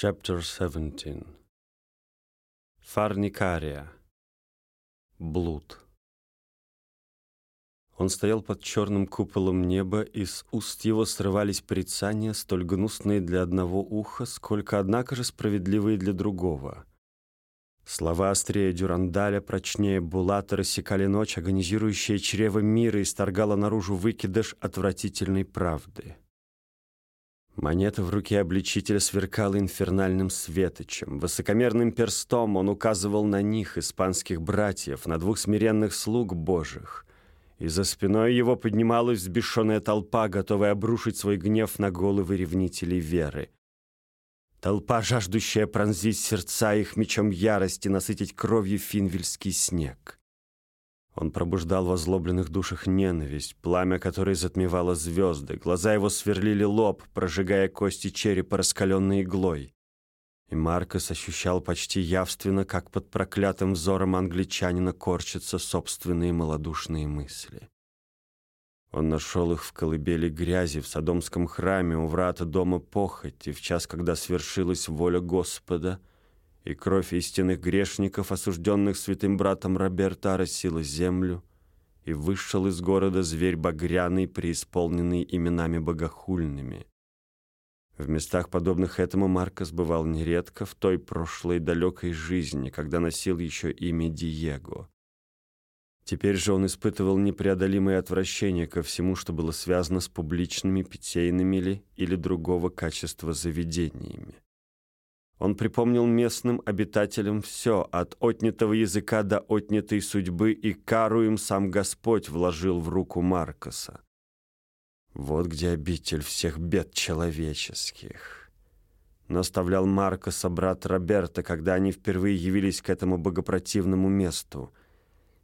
Chapter 17 Фарникария Блуд Он стоял под черным куполом неба, и с уст его срывались порицания, столь гнусные для одного уха, сколько, однако же, справедливые для другого. Слова острее Дюрандаля, прочнее Булата рассекали ночь, агонизирующее чрево мира исторгало наружу выкидыш отвратительной правды. Монета в руке обличителя сверкала инфернальным светочем. Высокомерным перстом он указывал на них, испанских братьев, на двух смиренных слуг божьих. И за спиной его поднималась взбешенная толпа, готовая обрушить свой гнев на головы ревнителей веры. Толпа, жаждущая пронзить сердца их мечом ярости, насытить кровью финвельский снег. Он пробуждал в озлобленных душах ненависть, пламя которой затмевало звезды. Глаза его сверлили лоб, прожигая кости черепа раскаленной иглой. И Маркос ощущал почти явственно, как под проклятым взором англичанина корчатся собственные малодушные мысли. Он нашел их в колыбели грязи, в Содомском храме, у врата дома похоти, в час, когда свершилась воля Господа — и кровь истинных грешников, осужденных святым братом Роберта, оросила землю, и вышел из города зверь багряный, преисполненный именами богохульными. В местах, подобных этому, Маркос бывал нередко в той прошлой далекой жизни, когда носил еще имя Диего. Теперь же он испытывал непреодолимое отвращение ко всему, что было связано с публичными питейными ли или другого качества заведениями. Он припомнил местным обитателям все, от отнятого языка до отнятой судьбы, и кару им сам Господь вложил в руку Маркоса. Вот где обитель всех бед человеческих. Наставлял Маркоса брат Роберта, когда они впервые явились к этому богопротивному месту.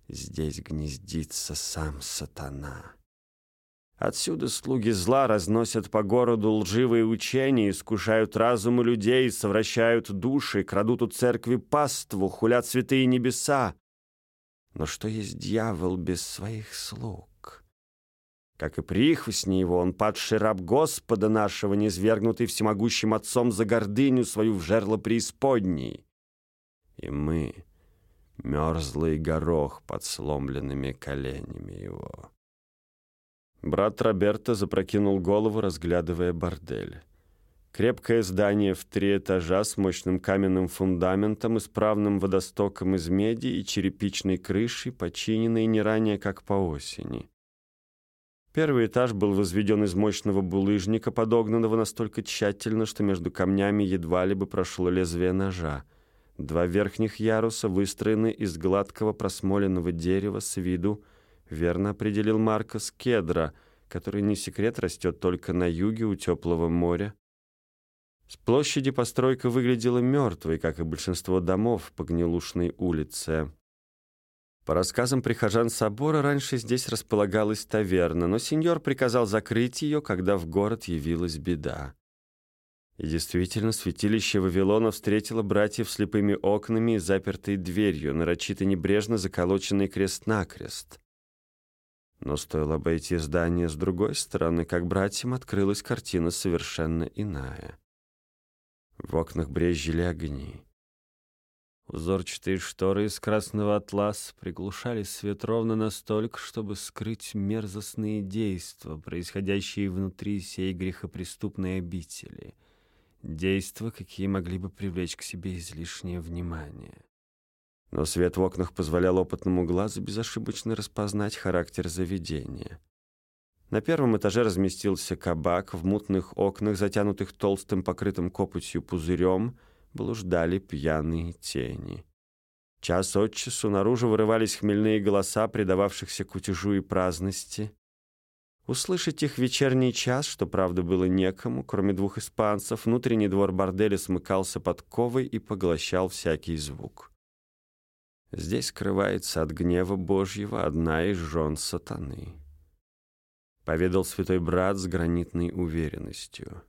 Здесь гнездится сам сатана. Отсюда слуги зла разносят по городу лживые учения, искушают разумы людей, совращают души, крадут у церкви паству, хулят святые небеса. Но что есть дьявол без своих слуг? Как и прихвостни его, он падший раб Господа нашего, низвергнутый всемогущим отцом за гордыню свою в жерло преисподней. И мы — мерзлый горох под сломленными коленями его. Брат Роберто запрокинул голову, разглядывая бордель. Крепкое здание в три этажа с мощным каменным фундаментом, исправным водостоком из меди и черепичной крышей, починенной не ранее, как по осени. Первый этаж был возведен из мощного булыжника, подогнанного настолько тщательно, что между камнями едва ли бы прошло лезвие ножа. Два верхних яруса выстроены из гладкого просмоленного дерева с виду верно определил Маркос кедра, который не секрет растет только на юге у теплого моря. С площади постройка выглядела мертвой, как и большинство домов по Гнилушной улице. По рассказам прихожан собора, раньше здесь располагалась таверна, но сеньор приказал закрыть ее, когда в город явилась беда. И действительно, святилище Вавилона встретило братьев слепыми окнами и запертой дверью, нарочито небрежно заколоченный крест-накрест. Но стоило обойти здание с другой стороны, как братьям открылась картина совершенно иная. В окнах брезжили огни. Узорчатые шторы из красного атласа приглушали свет ровно настолько, чтобы скрыть мерзостные действия, происходящие внутри сей грехопреступной обители. Действия, какие могли бы привлечь к себе излишнее внимание но свет в окнах позволял опытному глазу безошибочно распознать характер заведения. На первом этаже разместился кабак, в мутных окнах, затянутых толстым покрытым копотью пузырем, блуждали пьяные тени. Час от часу наружу вырывались хмельные голоса, предававшихся кутежу и праздности. Услышать их вечерний час, что, правда, было некому, кроме двух испанцев, внутренний двор борделя смыкался подковой и поглощал всякий звук. Здесь скрывается от гнева Божьего одна из жен сатаны. Поведал святой брат с гранитной уверенностью.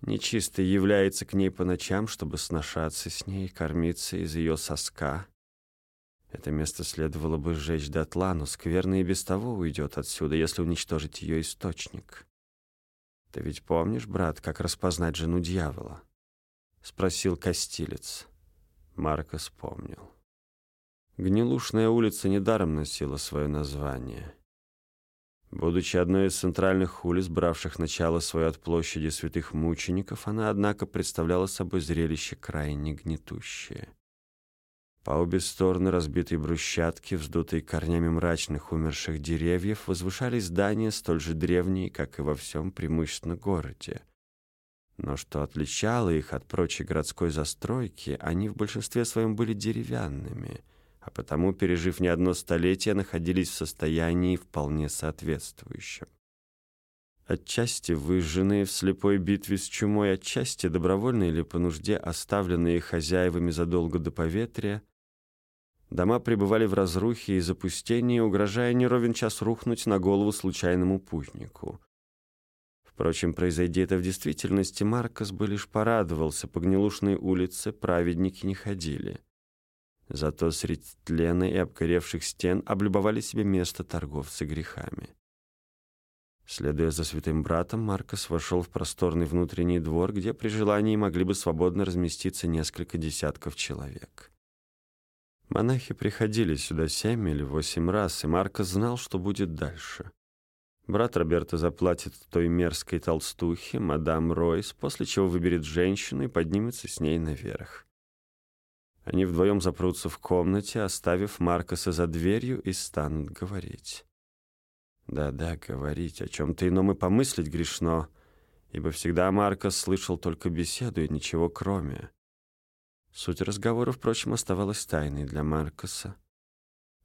Нечистый является к ней по ночам, чтобы сношаться с ней, кормиться из ее соска. Это место следовало бы сжечь дотла, но скверно и без того уйдет отсюда, если уничтожить ее источник. Ты ведь помнишь, брат, как распознать жену дьявола? — спросил Костилец. Марко вспомнил. Гнилушная улица недаром носила свое название. Будучи одной из центральных улиц, бравших начало свое от площади святых мучеников, она, однако, представляла собой зрелище крайне гнетущее. По обе стороны разбитой брусчатки, вздутые корнями мрачных умерших деревьев, возвышались здания столь же древние, как и во всем преимущественно городе. Но что отличало их от прочей городской застройки, они в большинстве своем были деревянными, а потому, пережив не одно столетие, находились в состоянии вполне соответствующем. Отчасти выжженные в слепой битве с чумой, отчасти добровольно или по нужде оставленные хозяевами задолго до поветрия, дома пребывали в разрухе и запустении, угрожая неровен час рухнуть на голову случайному путнику. Впрочем, произойди это в действительности, Маркос бы лишь порадовался, по гнилушной улице праведники не ходили. Зато среди тлена и обгоревших стен облюбовали себе место торговцы грехами. Следуя за святым братом, Маркос вошел в просторный внутренний двор, где при желании могли бы свободно разместиться несколько десятков человек. Монахи приходили сюда семь или восемь раз, и Маркос знал, что будет дальше. Брат Роберто заплатит той мерзкой толстухе, мадам Ройс, после чего выберет женщину и поднимется с ней наверх. Они вдвоем запрутся в комнате, оставив Маркоса за дверью, и станут говорить. Да-да, говорить, о чем-то ином и помыслить грешно, ибо всегда Маркос слышал только беседу и ничего кроме. Суть разговора, впрочем, оставалась тайной для Маркоса.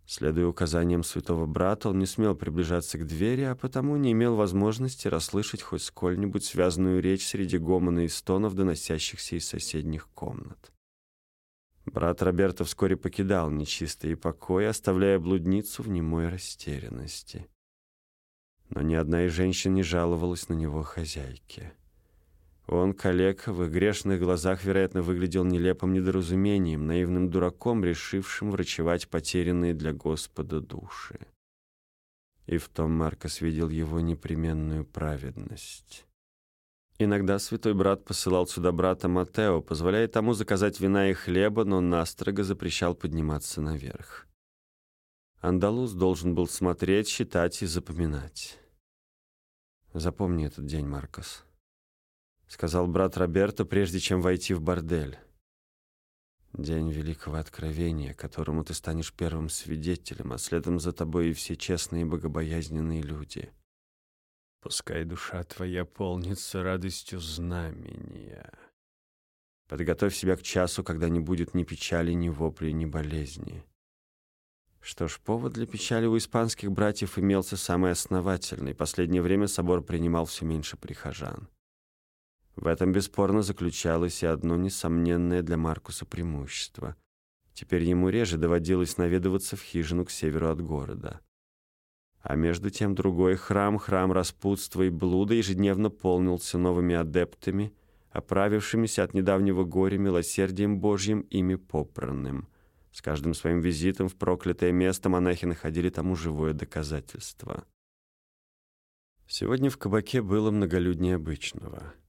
Следуя указаниям святого брата, он не смел приближаться к двери, а потому не имел возможности расслышать хоть сколь-нибудь связанную речь среди гомона и стонов, доносящихся из соседних комнат. Брат Роберто вскоре покидал нечистые покои, оставляя блудницу в немой растерянности. Но ни одна из женщин не жаловалась на него хозяйке. Он, калека, в их грешных глазах, вероятно, выглядел нелепым недоразумением, наивным дураком, решившим врачевать потерянные для Господа души. И в том Маркос видел его непременную праведность. Иногда святой брат посылал сюда брата Матео, позволяя тому заказать вина и хлеба, но настрого запрещал подниматься наверх. Андалус должен был смотреть, считать и запоминать. Запомни этот день, Маркос. — сказал брат Роберто, прежде чем войти в бордель. «День великого откровения, которому ты станешь первым свидетелем, а следом за тобой и все честные и богобоязненные люди. Пускай душа твоя полнится радостью знамения. Подготовь себя к часу, когда не будет ни печали, ни вопли, ни болезни». Что ж, повод для печали у испанских братьев имелся самый основательный. Последнее время собор принимал все меньше прихожан. В этом бесспорно заключалось и одно несомненное для Маркуса преимущество. Теперь ему реже доводилось наведываться в хижину к северу от города. А между тем другой храм, храм распутства и блуда, ежедневно полнился новыми адептами, оправившимися от недавнего горя милосердием Божьим ими попранным. С каждым своим визитом в проклятое место монахи находили тому живое доказательство. Сегодня в кабаке было многолюднее обычного —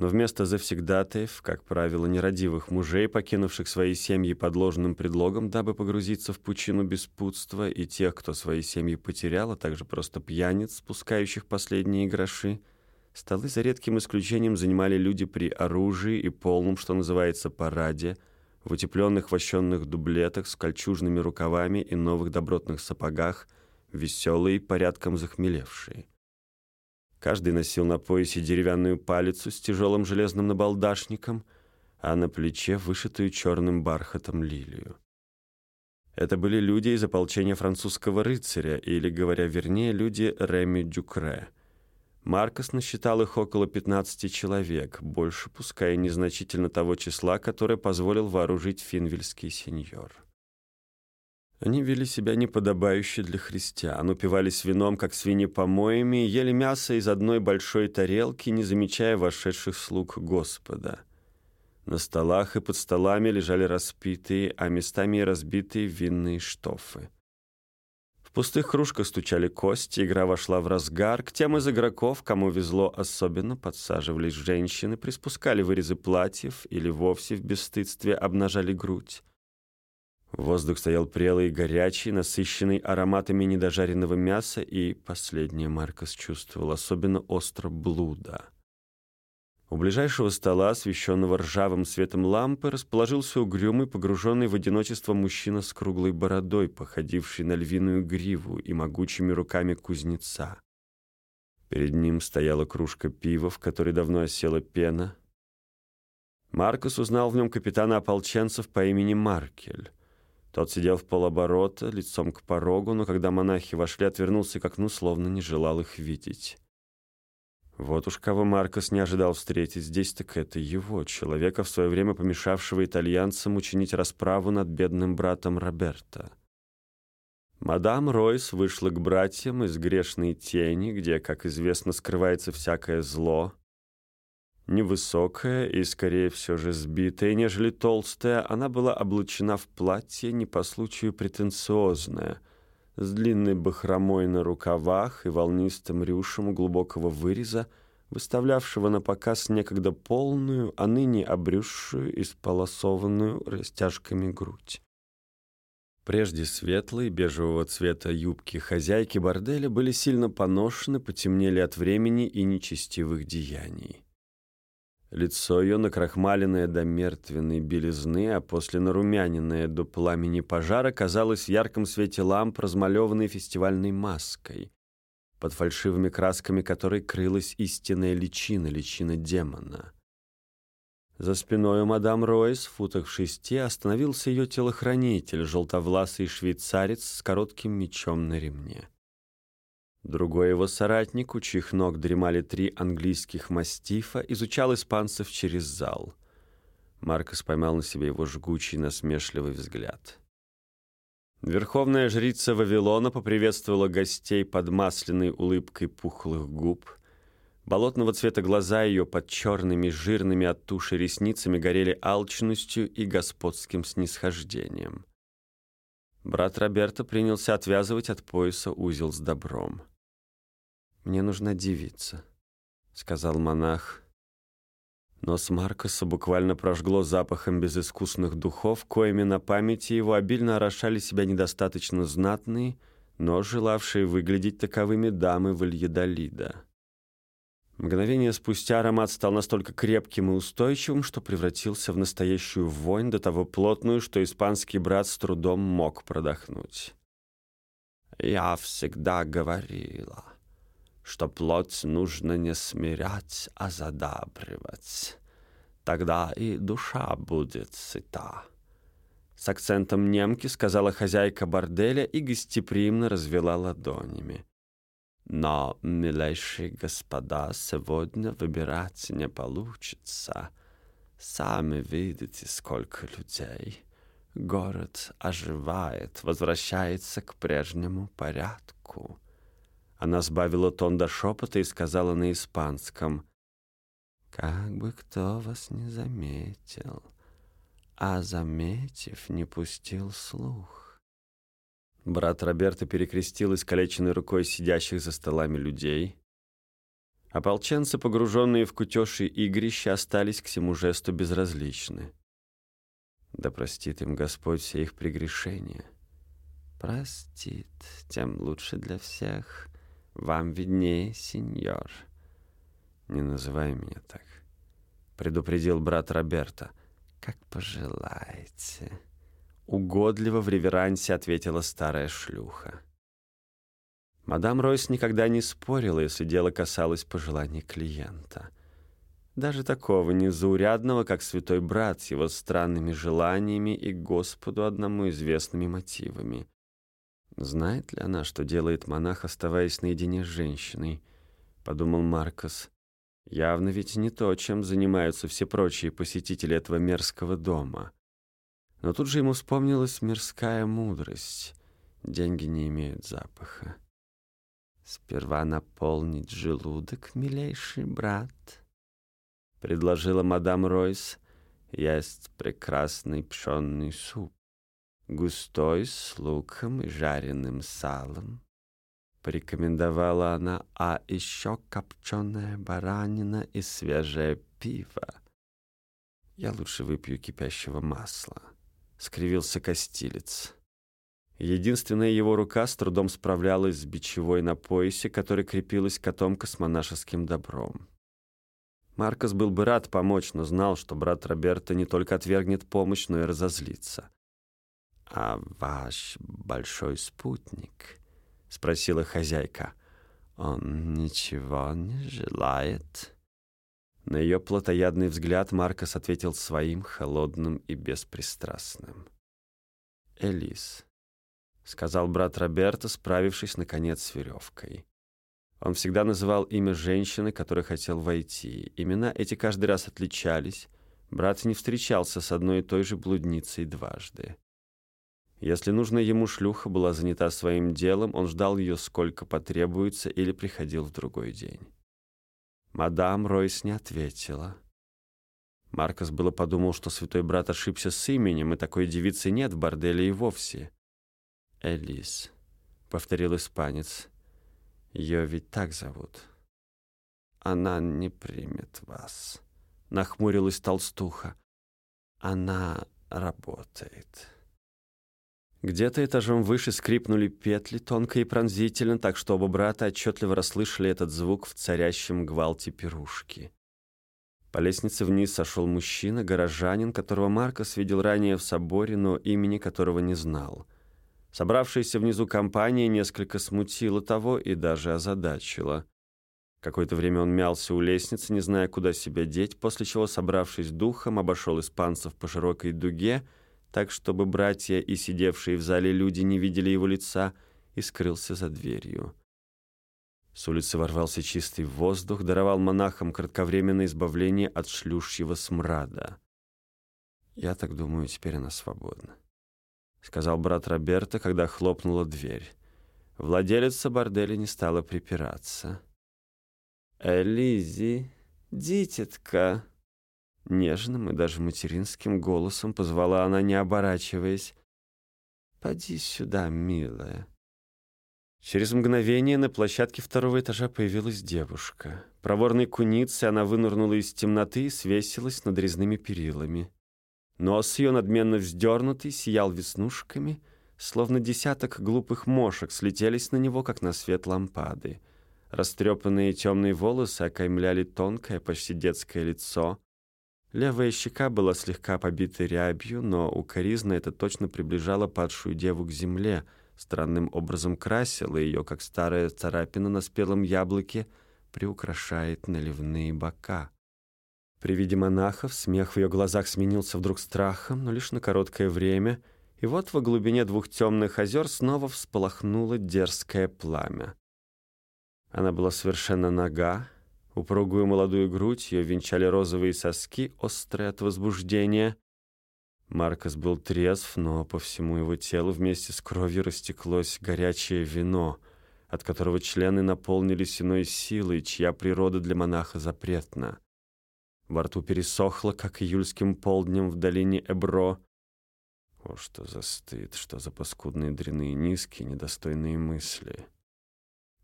но вместо завсегдатаев, как правило, нерадивых мужей, покинувших свои семьи под ложным предлогом, дабы погрузиться в пучину беспутства, и тех, кто свои семьи потерял, а также просто пьяниц, спускающих последние гроши, столы за редким исключением занимали люди при оружии и полном, что называется, параде, в утепленных вощенных дублетах с кольчужными рукавами и новых добротных сапогах, веселые, порядком захмелевшие. Каждый носил на поясе деревянную палицу с тяжелым железным набалдашником, а на плече вышитую черным бархатом лилию. Это были люди из ополчения французского рыцаря, или, говоря вернее, люди Реми Дюкре. Маркос насчитал их около 15 человек, больше, пускай незначительно того числа, которое позволил вооружить финвильский сеньор. Они вели себя неподобающе для христиан, упивались вином, как свиньи помоями, ели мясо из одной большой тарелки, не замечая вошедших слуг Господа. На столах и под столами лежали распитые, а местами и разбитые винные штофы. В пустых кружках стучали кости, игра вошла в разгар. К тем из игроков, кому везло особенно, подсаживались женщины, приспускали вырезы платьев или вовсе в бесстыдстве обнажали грудь. Воздух стоял прелый горячий, насыщенный ароматами недожаренного мяса, и последнее Маркос чувствовал особенно остро блуда. У ближайшего стола, освещенного ржавым светом лампы, расположился угрюмый, погруженный в одиночество мужчина с круглой бородой, походивший на львиную гриву и могучими руками кузнеца. Перед ним стояла кружка пива, в которой давно осела пена. Маркус узнал в нем капитана ополченцев по имени Маркель. Тот сидел в полоборота, лицом к порогу, но когда монахи вошли, отвернулся к окну, словно не желал их видеть. Вот уж кого Маркос не ожидал встретить здесь, так это его, человека, в свое время помешавшего итальянцам учинить расправу над бедным братом Роберто. Мадам Ройс вышла к братьям из грешной тени, где, как известно, скрывается всякое зло. Невысокая и, скорее, все же сбитая, нежели толстая, она была облачена в платье не по случаю претенциозное — с длинной бахромой на рукавах и волнистым рюшем глубокого выреза, выставлявшего на показ некогда полную, а ныне обрюзшую и сполосованную растяжками грудь. Прежде светлые, бежевого цвета юбки хозяйки борделя были сильно поношены, потемнели от времени и нечестивых деяний. Лицо ее накрахмаленное до мертвенной белизны, а после нарумяненное до пламени пожара, казалось в ярком свете ламп размалеванной фестивальной маской, под фальшивыми красками которой крылась истинная личина, личина демона. За спиной у мадам Ройс, футах в шести, остановился ее телохранитель, желтовласый швейцарец с коротким мечом на ремне. Другой его соратник, у чьих ног дремали три английских мастифа, изучал испанцев через зал. Маркос поймал на себе его жгучий, насмешливый взгляд. Верховная жрица Вавилона поприветствовала гостей под масляной улыбкой пухлых губ. Болотного цвета глаза ее под черными, жирными от туши ресницами горели алчностью и господским снисхождением. Брат Роберто принялся отвязывать от пояса узел с добром. «Мне нужна девица», — сказал монах. Нос Маркоса буквально прожгло запахом безыскусных духов, коими на памяти его обильно орошали себя недостаточно знатные, но желавшие выглядеть таковыми дамы Вальедолида. Мгновение спустя аромат стал настолько крепким и устойчивым, что превратился в настоящую вонь, до того плотную, что испанский брат с трудом мог продохнуть. «Я всегда говорила», что плоть нужно не смирять, а задабривать. Тогда и душа будет сыта. С акцентом немки сказала хозяйка борделя и гостеприимно развела ладонями. Но, милейшие господа, сегодня выбирать не получится. Сами видите, сколько людей. Город оживает, возвращается к прежнему порядку. Она сбавила тон до шепота и сказала на испанском. «Как бы кто вас не заметил, а, заметив, не пустил слух». Брат Роберто перекрестил искалеченной рукой сидящих за столами людей. Ополченцы, погруженные в кутеж и игрища, остались к всему жесту безразличны. Да простит им Господь все их прегрешения. Простит, тем лучше для всех. Вам виднее, сеньор. Не называй меня так. Предупредил брат Роберта. Как пожелаете. Угодливо в реверансе ответила старая шлюха. Мадам Ройс никогда не спорила, если дело касалось пожеланий клиента. Даже такого незаурядного, как святой брат с его странными желаниями и Господу одному известными мотивами — Знает ли она, что делает монах, оставаясь наедине с женщиной? Подумал Маркос. Явно ведь не то, чем занимаются все прочие посетители этого мерзкого дома. Но тут же ему вспомнилась мирская мудрость. Деньги не имеют запаха. «Сперва наполнить желудок, милейший брат», — предложила мадам Ройс. «Есть прекрасный пшенный суп. Густой, с луком и жареным салом. Порекомендовала она, а еще копченая баранина и свежее пиво. Я лучше выпью кипящего масла. Скривился костилец. Единственная его рука с трудом справлялась с бичевой на поясе, которой крепилась котомка с монашеским добром. Маркос был бы рад помочь, но знал, что брат Роберта не только отвергнет помощь, но и разозлится. «А ваш большой спутник?» — спросила хозяйка. «Он ничего не желает?» На ее плотоядный взгляд Маркос ответил своим, холодным и беспристрастным. «Элис», — сказал брат Роберта, справившись, наконец, с веревкой. Он всегда называл имя женщины, которой хотел войти. Имена эти каждый раз отличались. Брат не встречался с одной и той же блудницей дважды. Если нужная ему шлюха была занята своим делом, он ждал ее сколько потребуется или приходил в другой день. Мадам Ройс не ответила. Маркос было подумал, что святой брат ошибся с именем, и такой девицы нет в борделе и вовсе. «Элис», — повторил испанец, — ее ведь так зовут. Она не примет вас. Нахмурилась толстуха. Она работает. Где-то этажом выше скрипнули петли, тонко и пронзительно, так что оба брата отчетливо расслышали этот звук в царящем гвалте пирушки. По лестнице вниз сошел мужчина, горожанин, которого Маркос видел ранее в соборе, но имени которого не знал — Собравшаяся внизу компания несколько смутила того и даже озадачила. Какое-то время он мялся у лестницы, не зная, куда себя деть, после чего, собравшись духом, обошел испанцев по широкой дуге, так, чтобы братья и сидевшие в зале люди не видели его лица, и скрылся за дверью. С улицы ворвался чистый воздух, даровал монахам кратковременное избавление от шлющего смрада. Я так думаю, теперь она свободна. — сказал брат Роберта, когда хлопнула дверь. Владелица борделя не стала припираться. «Элизи, дитятка!» Нежным и даже материнским голосом позвала она, не оборачиваясь. «Поди сюда, милая». Через мгновение на площадке второго этажа появилась девушка. Проворной куницей она вынырнула из темноты и свесилась над резными перилами. Нос ее надменно вздернутый сиял веснушками, словно десяток глупых мошек слетелись на него, как на свет лампады. Растрепанные темные волосы окаймляли тонкое, почти детское лицо. Левая щека была слегка побита рябью, но укоризна это точно приближала падшую деву к земле, странным образом красила ее, как старая царапина на спелом яблоке приукрашает наливные бока. При виде монахов смех в ее глазах сменился вдруг страхом, но лишь на короткое время, и вот во глубине двух темных озер снова всполохнуло дерзкое пламя. Она была совершенно нага, упругую молодую грудь ее венчали розовые соски, острые от возбуждения. Маркос был трезв, но по всему его телу вместе с кровью растеклось горячее вино, от которого члены наполнились иной силой, чья природа для монаха запретна. Во рту пересохло, как июльским полднем в долине Эбро. О, что за стыд, что за паскудные дряные низкие, недостойные мысли.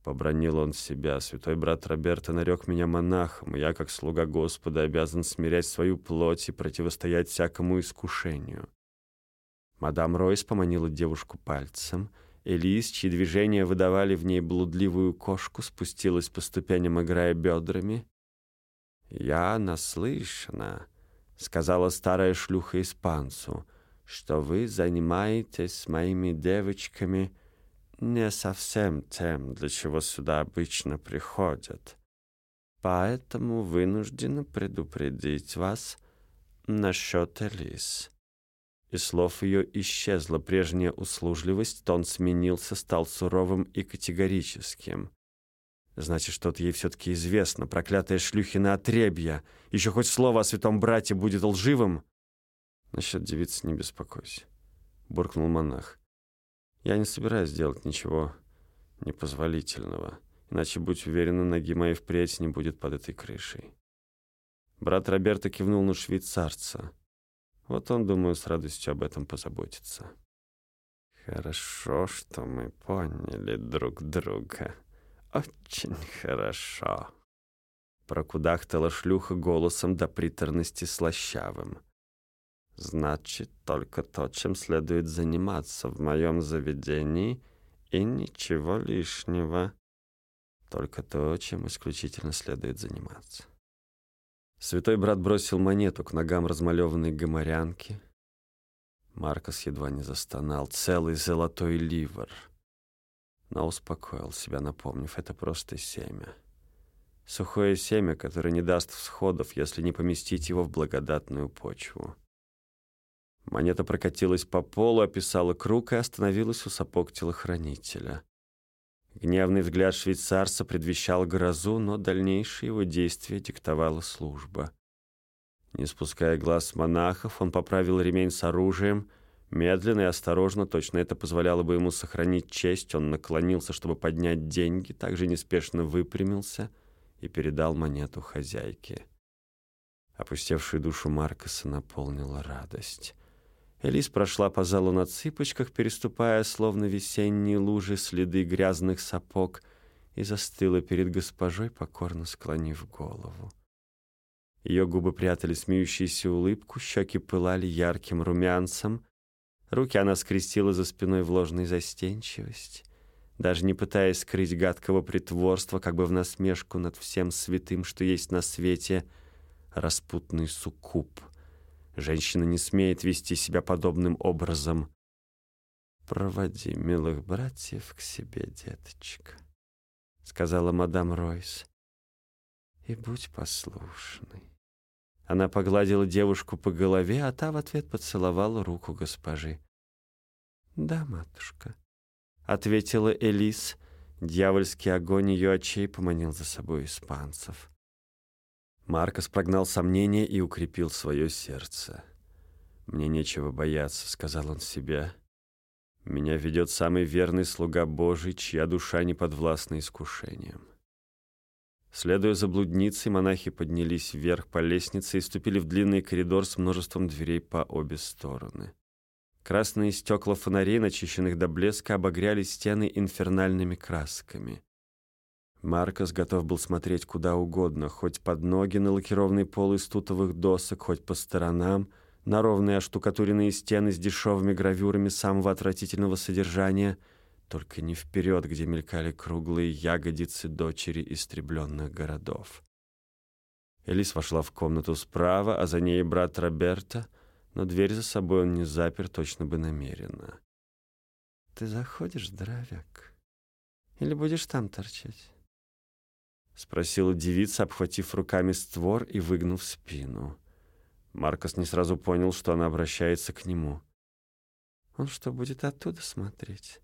Побронил он себя. Святой брат Роберто нарек меня монахом, и я, как слуга Господа, обязан смирять свою плоть и противостоять всякому искушению. Мадам Ройс поманила девушку пальцем. Элис, чьи движения выдавали в ней блудливую кошку, спустилась по ступеням, играя бедрами. «Я наслышана», — сказала старая шлюха испанцу, «что вы занимаетесь с моими девочками не совсем тем, для чего сюда обычно приходят. Поэтому вынуждена предупредить вас насчет Элис». Из слов ее исчезла прежняя услужливость, тон сменился, стал суровым и категорическим. Значит, что-то ей все-таки известно. Проклятая шлюхина отребья. Еще хоть слово о святом брате будет лживым. Насчет девицы не беспокойся, буркнул монах. Я не собираюсь делать ничего непозволительного. Иначе, будь уверена, ноги моей впредь не будет под этой крышей. Брат Роберто кивнул на швейцарца. Вот он, думаю, с радостью об этом позаботится. Хорошо, что мы поняли друг друга. Очень хорошо. Прокудахтала шлюха голосом до приторности слащавым. Значит, только то, чем следует заниматься в моем заведении, и ничего лишнего. Только то, чем исключительно следует заниматься. Святой брат бросил монету к ногам размалеванной гоморянки. Маркос едва не застонал. Целый золотой ливр. Но успокоил себя, напомнив, это просто семя. Сухое семя, которое не даст всходов, если не поместить его в благодатную почву. Монета прокатилась по полу, описала круг и остановилась у сапог телохранителя. Гневный взгляд швейцарца предвещал грозу, но дальнейшие его действия диктовала служба. Не спуская глаз монахов, он поправил ремень с оружием. Медленно и осторожно, точно это позволяло бы ему сохранить честь, он наклонился, чтобы поднять деньги, также неспешно выпрямился и передал монету хозяйке. Опустевшую душу Маркоса наполнила радость. Элис прошла по залу на цыпочках, переступая, словно весенние лужи, следы грязных сапог, и застыла перед госпожой, покорно склонив голову. Ее губы прятали смеющуюся улыбку, щеки пылали ярким румянцем, руки она скрестила за спиной в ложной застенчивости, даже не пытаясь скрыть гадкого притворства, как бы в насмешку над всем святым, что есть на свете, распутный суккуб — Женщина не смеет вести себя подобным образом. «Проводи милых братьев к себе, деточка», — сказала мадам Ройс. «И будь послушной». Она погладила девушку по голове, а та в ответ поцеловала руку госпожи. «Да, матушка», — ответила Элис. Дьявольский огонь ее очей поманил за собой испанцев. Маркос прогнал сомнения и укрепил свое сердце. «Мне нечего бояться», — сказал он себе. «Меня ведет самый верный слуга Божий, чья душа не подвластна искушениям». Следуя за блудницей, монахи поднялись вверх по лестнице и ступили в длинный коридор с множеством дверей по обе стороны. Красные стекла фонарей, начищенных до блеска, обогряли стены инфернальными красками. Маркос готов был смотреть куда угодно, хоть под ноги на лакированный пол из тутовых досок, хоть по сторонам, на ровные оштукатуренные стены с дешевыми гравюрами самого отвратительного содержания, только не вперед, где мелькали круглые ягодицы дочери истребленных городов. Элис вошла в комнату справа, а за ней брат Роберта, но дверь за собой он не запер точно бы намеренно. «Ты заходишь, здоровяк? Или будешь там торчать?» — спросила девица, обхватив руками створ и выгнув спину. Маркос не сразу понял, что она обращается к нему. «Он что, будет оттуда смотреть?»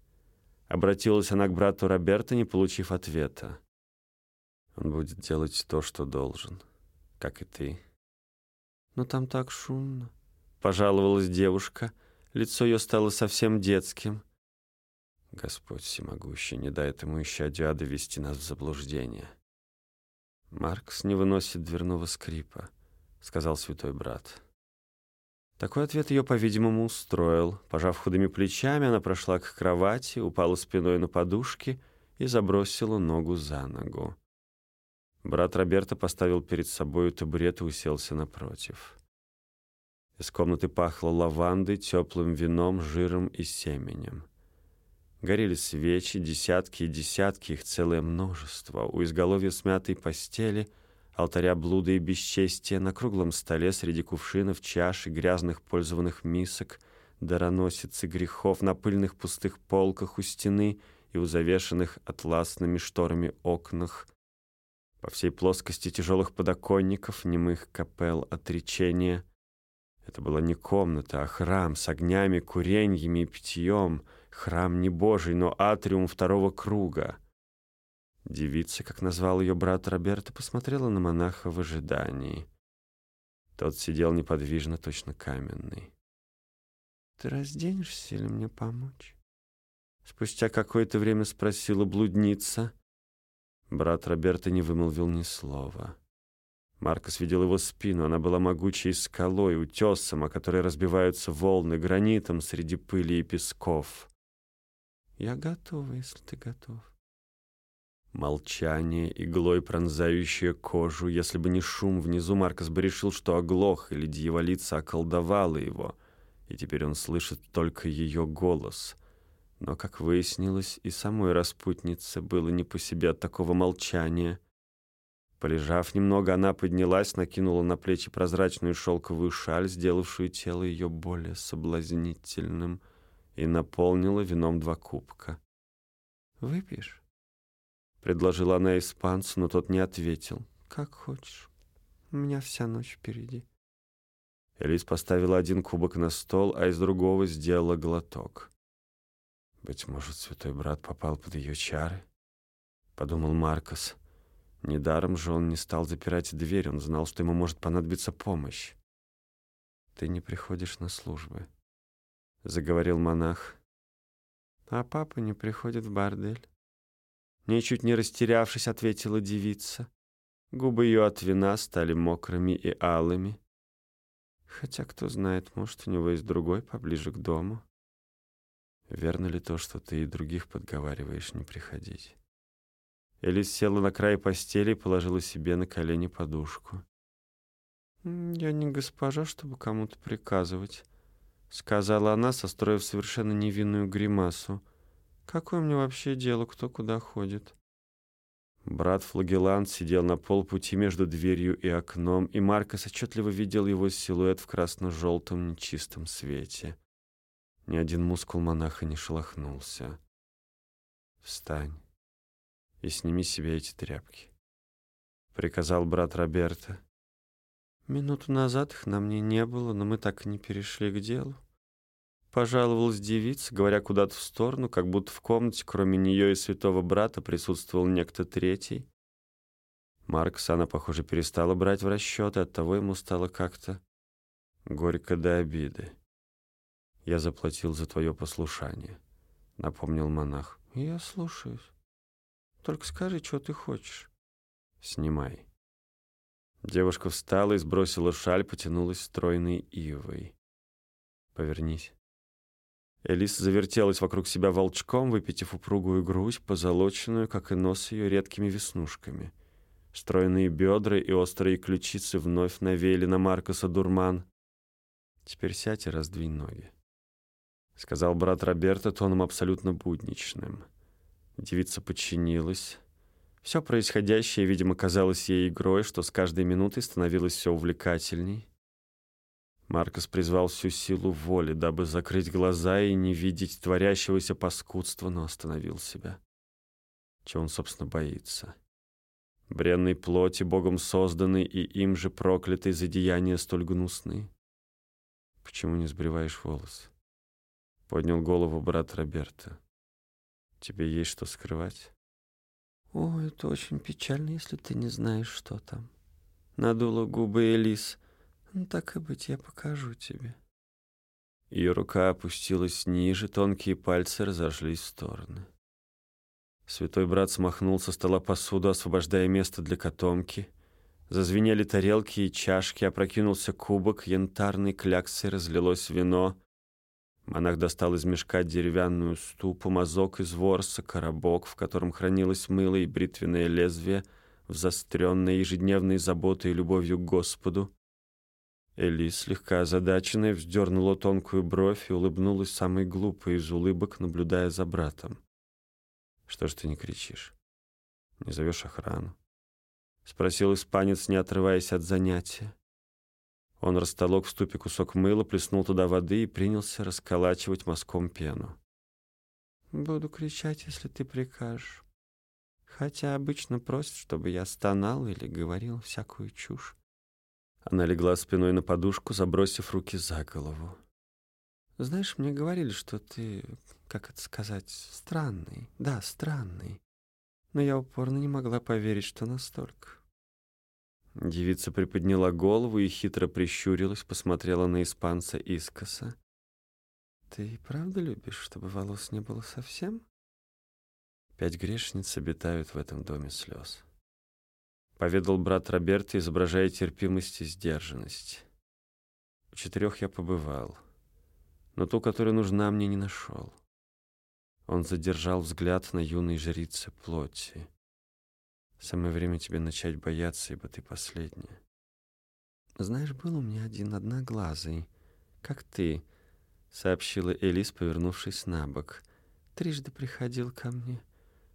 Обратилась она к брату Роберта, не получив ответа. «Он будет делать то, что должен, как и ты». «Но там так шумно», — пожаловалась девушка. Лицо ее стало совсем детским. Господь всемогущий не дает ему исчадию ада вести нас в заблуждение. «Маркс не выносит дверного скрипа», — сказал святой брат. Такой ответ ее, по-видимому, устроил. Пожав худыми плечами, она прошла к кровати, упала спиной на подушки и забросила ногу за ногу. Брат Роберта поставил перед собой табурет и уселся напротив. Из комнаты пахло лавандой, теплым вином, жиром и семенем. Горели свечи, десятки и десятки, их целое множество. У изголовья смятой постели, алтаря блуда и бесчестия, на круглом столе среди кувшинов, чаш и грязных пользованных мисок, дароносицы грехов на пыльных пустых полках у стены и у завешенных атласными шторами окнах, по всей плоскости тяжелых подоконников, немых капел отречения. Это была не комната, а храм с огнями, куреньями и питьем — Храм не Божий, но атриум второго круга. Девица, как назвал ее брат Роберто, посмотрела на монаха в ожидании. Тот сидел неподвижно, точно каменный. «Ты разденешься или мне помочь?» Спустя какое-то время спросила блудница. Брат Роберто не вымолвил ни слова. Маркос видел его спину. Она была могучей скалой, утесом, о которой разбиваются волны, гранитом среди пыли и песков. Я готова, если ты готов. Молчание, иглой пронзающее кожу. Если бы не шум внизу, Маркос бы решил, что оглох, или дьяволица околдовала его, и теперь он слышит только ее голос. Но, как выяснилось, и самой распутнице было не по себе от такого молчания. Полежав немного, она поднялась, накинула на плечи прозрачную шелковую шаль, сделавшую тело ее более соблазнительным, и наполнила вином два кубка. «Выпьешь?» Предложила она испанцу, но тот не ответил. «Как хочешь. У меня вся ночь впереди». Элис поставила один кубок на стол, а из другого сделала глоток. «Быть может, святой брат попал под ее чары?» — подумал Маркос. Недаром же он не стал запирать дверь, он знал, что ему может понадобиться помощь. «Ты не приходишь на службы», — заговорил монах. «А папа не приходит в бордель». Ничуть не растерявшись, ответила девица. Губы ее от вина стали мокрыми и алыми. Хотя, кто знает, может, у него есть другой поближе к дому. Верно ли то, что ты и других подговариваешь не приходить? Элис села на край постели и положила себе на колени подушку. «Я не госпожа, чтобы кому-то приказывать», — сказала она, состроив совершенно невинную гримасу. Какое мне вообще дело, кто куда ходит? Брат Флагелант сидел на полпути между дверью и окном, и Маркос отчетливо видел его силуэт в красно-желтом нечистом свете. Ни один мускул монаха не шелохнулся. «Встань и сними себе эти тряпки», — приказал брат Роберта. «Минуту назад их на мне не было, но мы так и не перешли к делу», Пожаловалась девица, говоря куда-то в сторону, как будто в комнате, кроме нее и святого брата, присутствовал некто третий. Маркс она, похоже, перестала брать в расчет, и оттого ему стало как-то горько до обиды. «Я заплатил за твое послушание», — напомнил монах. «Я слушаюсь. Только скажи, что ты хочешь». «Снимай». Девушка встала и сбросила шаль, потянулась стройной ивой. «Повернись». Элис завертелась вокруг себя волчком, выпитив упругую грудь, позолоченную, как и нос ее, редкими веснушками. Стройные бедра и острые ключицы вновь навеяли на Маркоса дурман. «Теперь сядь и раздвинь ноги», — сказал брат Роберта тоном абсолютно будничным. Девица подчинилась. Все происходящее, видимо, казалось ей игрой, что с каждой минутой становилось все увлекательней. Маркос призвал всю силу воли, дабы закрыть глаза и не видеть творящегося паскудства, но остановил себя. Чего он, собственно, боится? Бренной плоти, Богом созданной и им же проклятой за деяния столь гнусные. Почему не сбриваешь волосы? Поднял голову брат Роберта. Тебе есть что скрывать? О, это очень печально, если ты не знаешь, что там. Надула губы Элис. Ну, так и быть, я покажу тебе. Ее рука опустилась ниже, тонкие пальцы разошлись в стороны. Святой брат смахнул со стола посуду, освобождая место для котомки. Зазвенели тарелки и чашки, опрокинулся кубок, янтарной кляксой разлилось вино. Монах достал из мешка деревянную ступу, мазок из ворса, коробок, в котором хранилось мыло и бритвенное лезвие, в заостренной ежедневной заботой и любовью к Господу. Эли, слегка озадаченная, вздернула тонкую бровь и улыбнулась самой глупой из улыбок, наблюдая за братом. «Что ж ты не кричишь? Не зовешь охрану?» — спросил испанец, не отрываясь от занятия. Он растолок в ступе кусок мыла, плеснул туда воды и принялся расколачивать мазком пену. «Буду кричать, если ты прикажешь. Хотя обычно просят, чтобы я стонал или говорил всякую чушь. Она легла спиной на подушку, забросив руки за голову. «Знаешь, мне говорили, что ты, как это сказать, странный. Да, странный. Но я упорно не могла поверить, что настолько». Девица приподняла голову и хитро прищурилась, посмотрела на испанца искоса. «Ты и правда любишь, чтобы волос не было совсем?» Пять грешниц обитают в этом доме слез поведал брат Роберт, изображая терпимость и сдержанность. У четырех я побывал, но ту, которая нужна, мне не нашел. Он задержал взгляд на юной жрице плоти. Самое время тебе начать бояться, ибо ты последняя. Знаешь, был у меня один одноглазый, как ты, сообщила Элис, повернувшись на бок. Трижды приходил ко мне.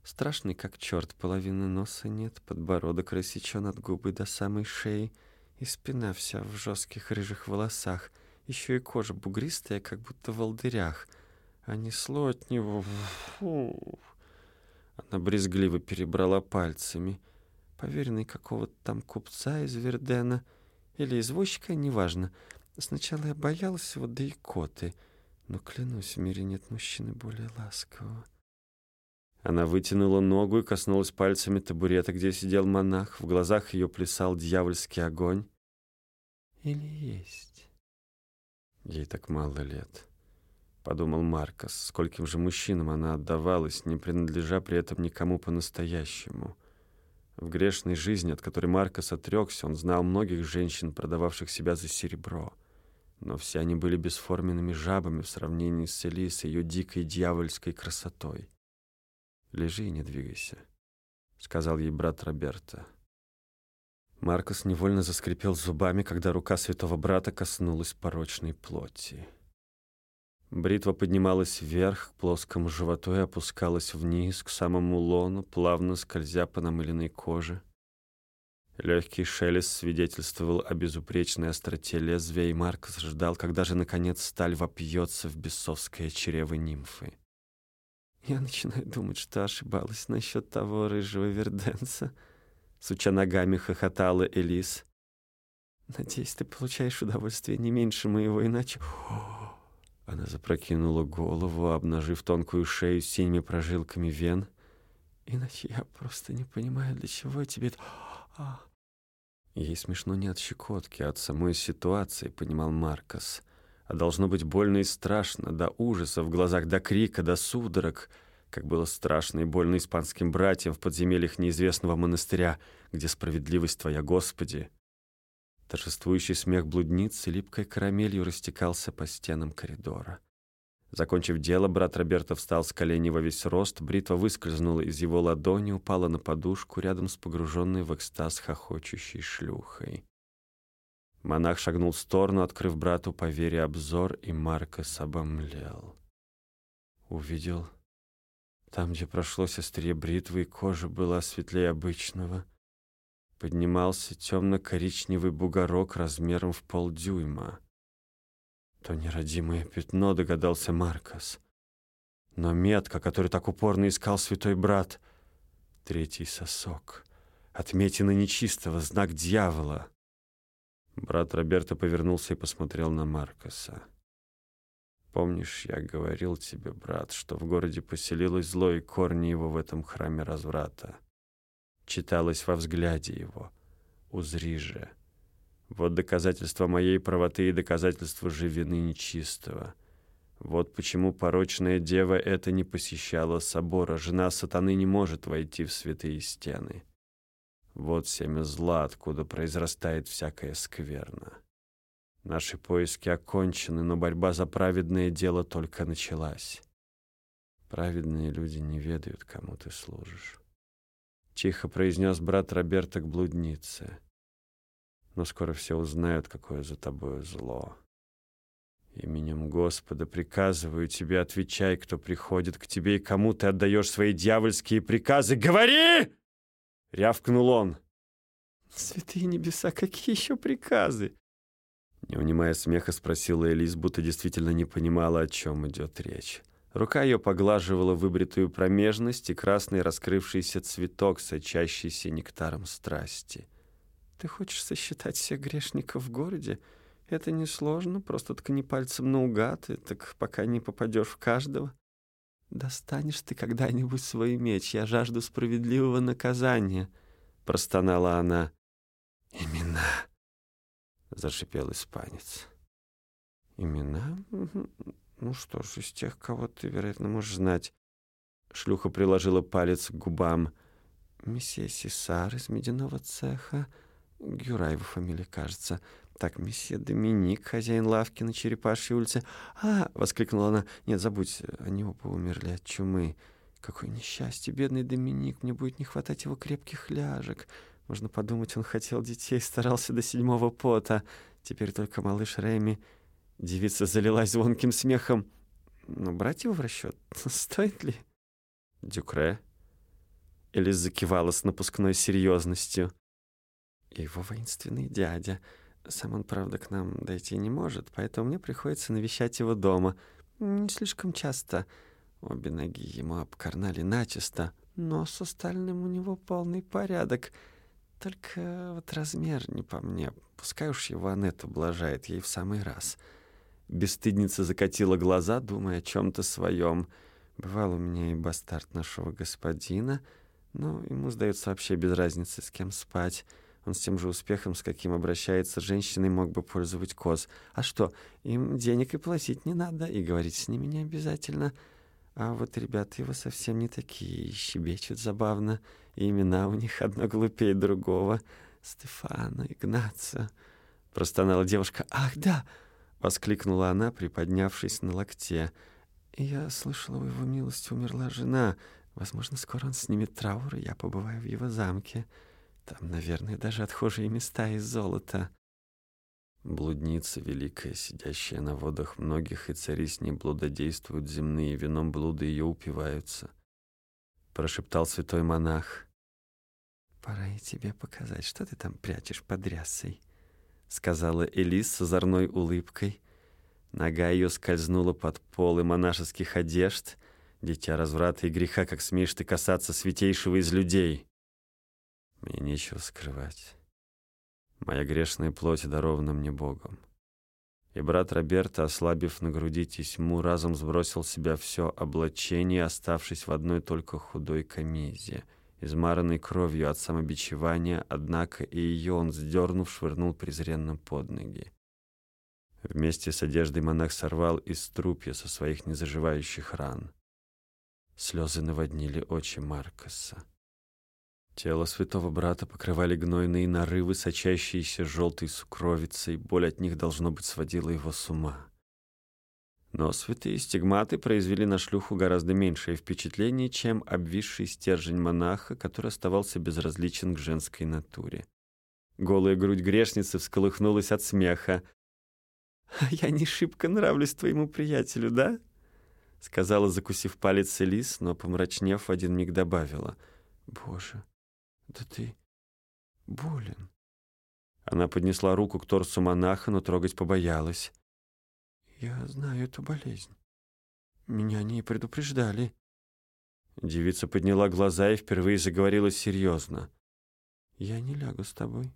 Страшный, как черт, половины носа нет, подбородок рассечен от губы до самой шеи, и спина вся в жестких рыжих волосах, еще и кожа бугристая, как будто в волдырях, а несло от него... Фу. Она брезгливо перебрала пальцами. Поверенный какого-то там купца из Вердена или извозчика, неважно. Сначала я боялась его, да и коты. Но, клянусь, в мире нет мужчины более ласкового. Она вытянула ногу и коснулась пальцами табурета, где сидел монах. В глазах ее плясал дьявольский огонь. Или есть? Ей так мало лет подумал Маркос, скольким же мужчинам она отдавалась, не принадлежа при этом никому по-настоящему. В грешной жизни, от которой Маркос отрекся, он знал многих женщин, продававших себя за серебро. Но все они были бесформенными жабами в сравнении с Элисой, ее дикой дьявольской красотой. «Лежи и не двигайся», — сказал ей брат Роберта. Маркос невольно заскрипел зубами, когда рука святого брата коснулась порочной плоти. Бритва поднималась вверх к плоскому животу и опускалась вниз к самому лону, плавно скользя по намыленной коже. Легкий шелест свидетельствовал о безупречной остроте лезвия, и Маркос ждал, когда же, наконец, сталь вопьется в бесовское чрево нимфы. «Я начинаю думать, что ошибалась насчет того рыжего верденца», — суча ногами хохотала Элис. «Надеюсь, ты получаешь удовольствие не меньше моего, иначе...» Она запрокинула голову, обнажив тонкую шею с синими прожилками вен. «Иначе я просто не понимаю, для чего тебе это...» а. Ей смешно не от щекотки, а от самой ситуации, понимал Маркос. А должно быть больно и страшно, до ужаса в глазах, до крика, до судорог, как было страшно и больно испанским братьям в подземельях неизвестного монастыря, где справедливость Твоя, Господи, Торжествующий смех блудницы липкой карамелью растекался по стенам коридора. Закончив дело, брат Роберто встал с коленей во весь рост, бритва выскользнула из его ладони, упала на подушку рядом с погруженной в экстаз хохочущей шлюхой. Монах шагнул в сторону, открыв брату по вере обзор, и Маркос обомлел. Увидел, там, где прошлось острие бритвы, кожа была светлее обычного — поднимался темно-коричневый бугорок размером в полдюйма. То нерадимое пятно, догадался Маркос. Но метка, которую так упорно искал святой брат, третий сосок, отметина нечистого, знак дьявола. Брат Роберто повернулся и посмотрел на Маркоса. «Помнишь, я говорил тебе, брат, что в городе поселилось зло, и корни его в этом храме разврата?» Читалось во взгляде его. «Узри же! Вот доказательство моей правоты и доказательство же вины нечистого. Вот почему порочная дева это не посещала собора, жена сатаны не может войти в святые стены. Вот семя зла, откуда произрастает всякая скверна. Наши поиски окончены, но борьба за праведное дело только началась. Праведные люди не ведают, кому ты служишь тихо произнес брат Роберта к блуднице. Но скоро все узнают, какое за тобою зло. Именем Господа приказываю тебе, отвечай, кто приходит к тебе и кому ты отдаешь свои дьявольские приказы. Говори! Рявкнул он. Святые небеса, какие еще приказы? Не унимая смеха, спросила Элис, будто действительно не понимала, о чем идет речь. Рука ее поглаживала выбритую промежность и красный раскрывшийся цветок, сочащийся нектаром страсти. «Ты хочешь сосчитать всех грешников в городе? Это несложно, просто ткни пальцем наугад, и так пока не попадешь в каждого. Достанешь ты когда-нибудь свой меч, я жажду справедливого наказания», — простонала она. «Имена», — зашипел испанец. «Имена? Ну что ж, из тех, кого ты, вероятно, можешь знать. Шлюха приложила палец к губам. Месье Сесар из медяного цеха, Гюра его фамилия, кажется. Так, месье Доминик, хозяин лавки на Черепашьей улице. А, воскликнула она. Нет, забудь, они оба умерли от чумы. Какое несчастье, бедный Доминик, мне будет не хватать его крепких ляжек. Можно подумать, он хотел детей, старался до седьмого пота. Теперь только малыш Рэми. Девица залилась звонким смехом. Но брать его в расчет стоит ли? Дюкре? Элис закивала с напускной серьезностью. Его воинственный дядя. Сам он, правда, к нам дойти не может, поэтому мне приходится навещать его дома. Не слишком часто. Обе ноги ему обкарнали начисто, но с остальным у него полный порядок. Только вот размер не по мне. Пускай уж его Аннет облажает ей в самый раз. Бесстыдница закатила глаза, думая о чем-то своем. Бывал у меня и бастард нашего господина, но ему, сдается, вообще без разницы, с кем спать. Он с тем же успехом, с каким обращается женщиной, мог бы пользовать коз. А что, им денег и платить не надо, и говорить с ними не обязательно. А вот ребята его совсем не такие, щебечут забавно, и имена у них одно глупее другого. Стефана, Игнацио. Простонала девушка. «Ах, да!» — воскликнула она, приподнявшись на локте. «Я слышала, у его милости умерла жена. Возможно, скоро он снимет траур, и я побываю в его замке». Там, наверное, даже отхожие места из золота. Блудница великая, сидящая на водах многих, и цари с ней блудодействуют земные, вином блуда ее упиваются. Прошептал святой монах. «Пора и тебе показать, что ты там прячешь под рясой», — сказала Элис с озорной улыбкой. Нога ее скользнула под полы монашеских одежд. «Дитя разврата и греха, как смеешь ты касаться святейшего из людей!» Мне нечего скрывать. Моя грешная плоть дарована мне Богом. И брат Роберто, ослабив на груди тесьму, разом сбросил с себя все облачение, оставшись в одной только худой камизе, измаранной кровью от самобичевания, однако и ее он, сдернув, швырнул презренно под ноги. Вместе с одеждой монах сорвал из трупья со своих незаживающих ран. Слезы наводнили очи Маркоса. Тело святого брата покрывали гнойные нарывы, сочащиеся желтой сукровицей. Боль от них, должно быть, сводила его с ума. Но святые стигматы произвели на шлюху гораздо меньшее впечатление, чем обвисший стержень монаха, который оставался безразличен к женской натуре. Голая грудь грешницы всколыхнулась от смеха. «Я не шибко нравлюсь твоему приятелю, да?» Сказала, закусив палец Элис, но, помрачнев, в один миг добавила. «Боже, да ты болен. Она поднесла руку к торсу монаха, но трогать побоялась. Я знаю эту болезнь. Меня не предупреждали. Девица подняла глаза и впервые заговорила серьезно. Я не лягу с тобой.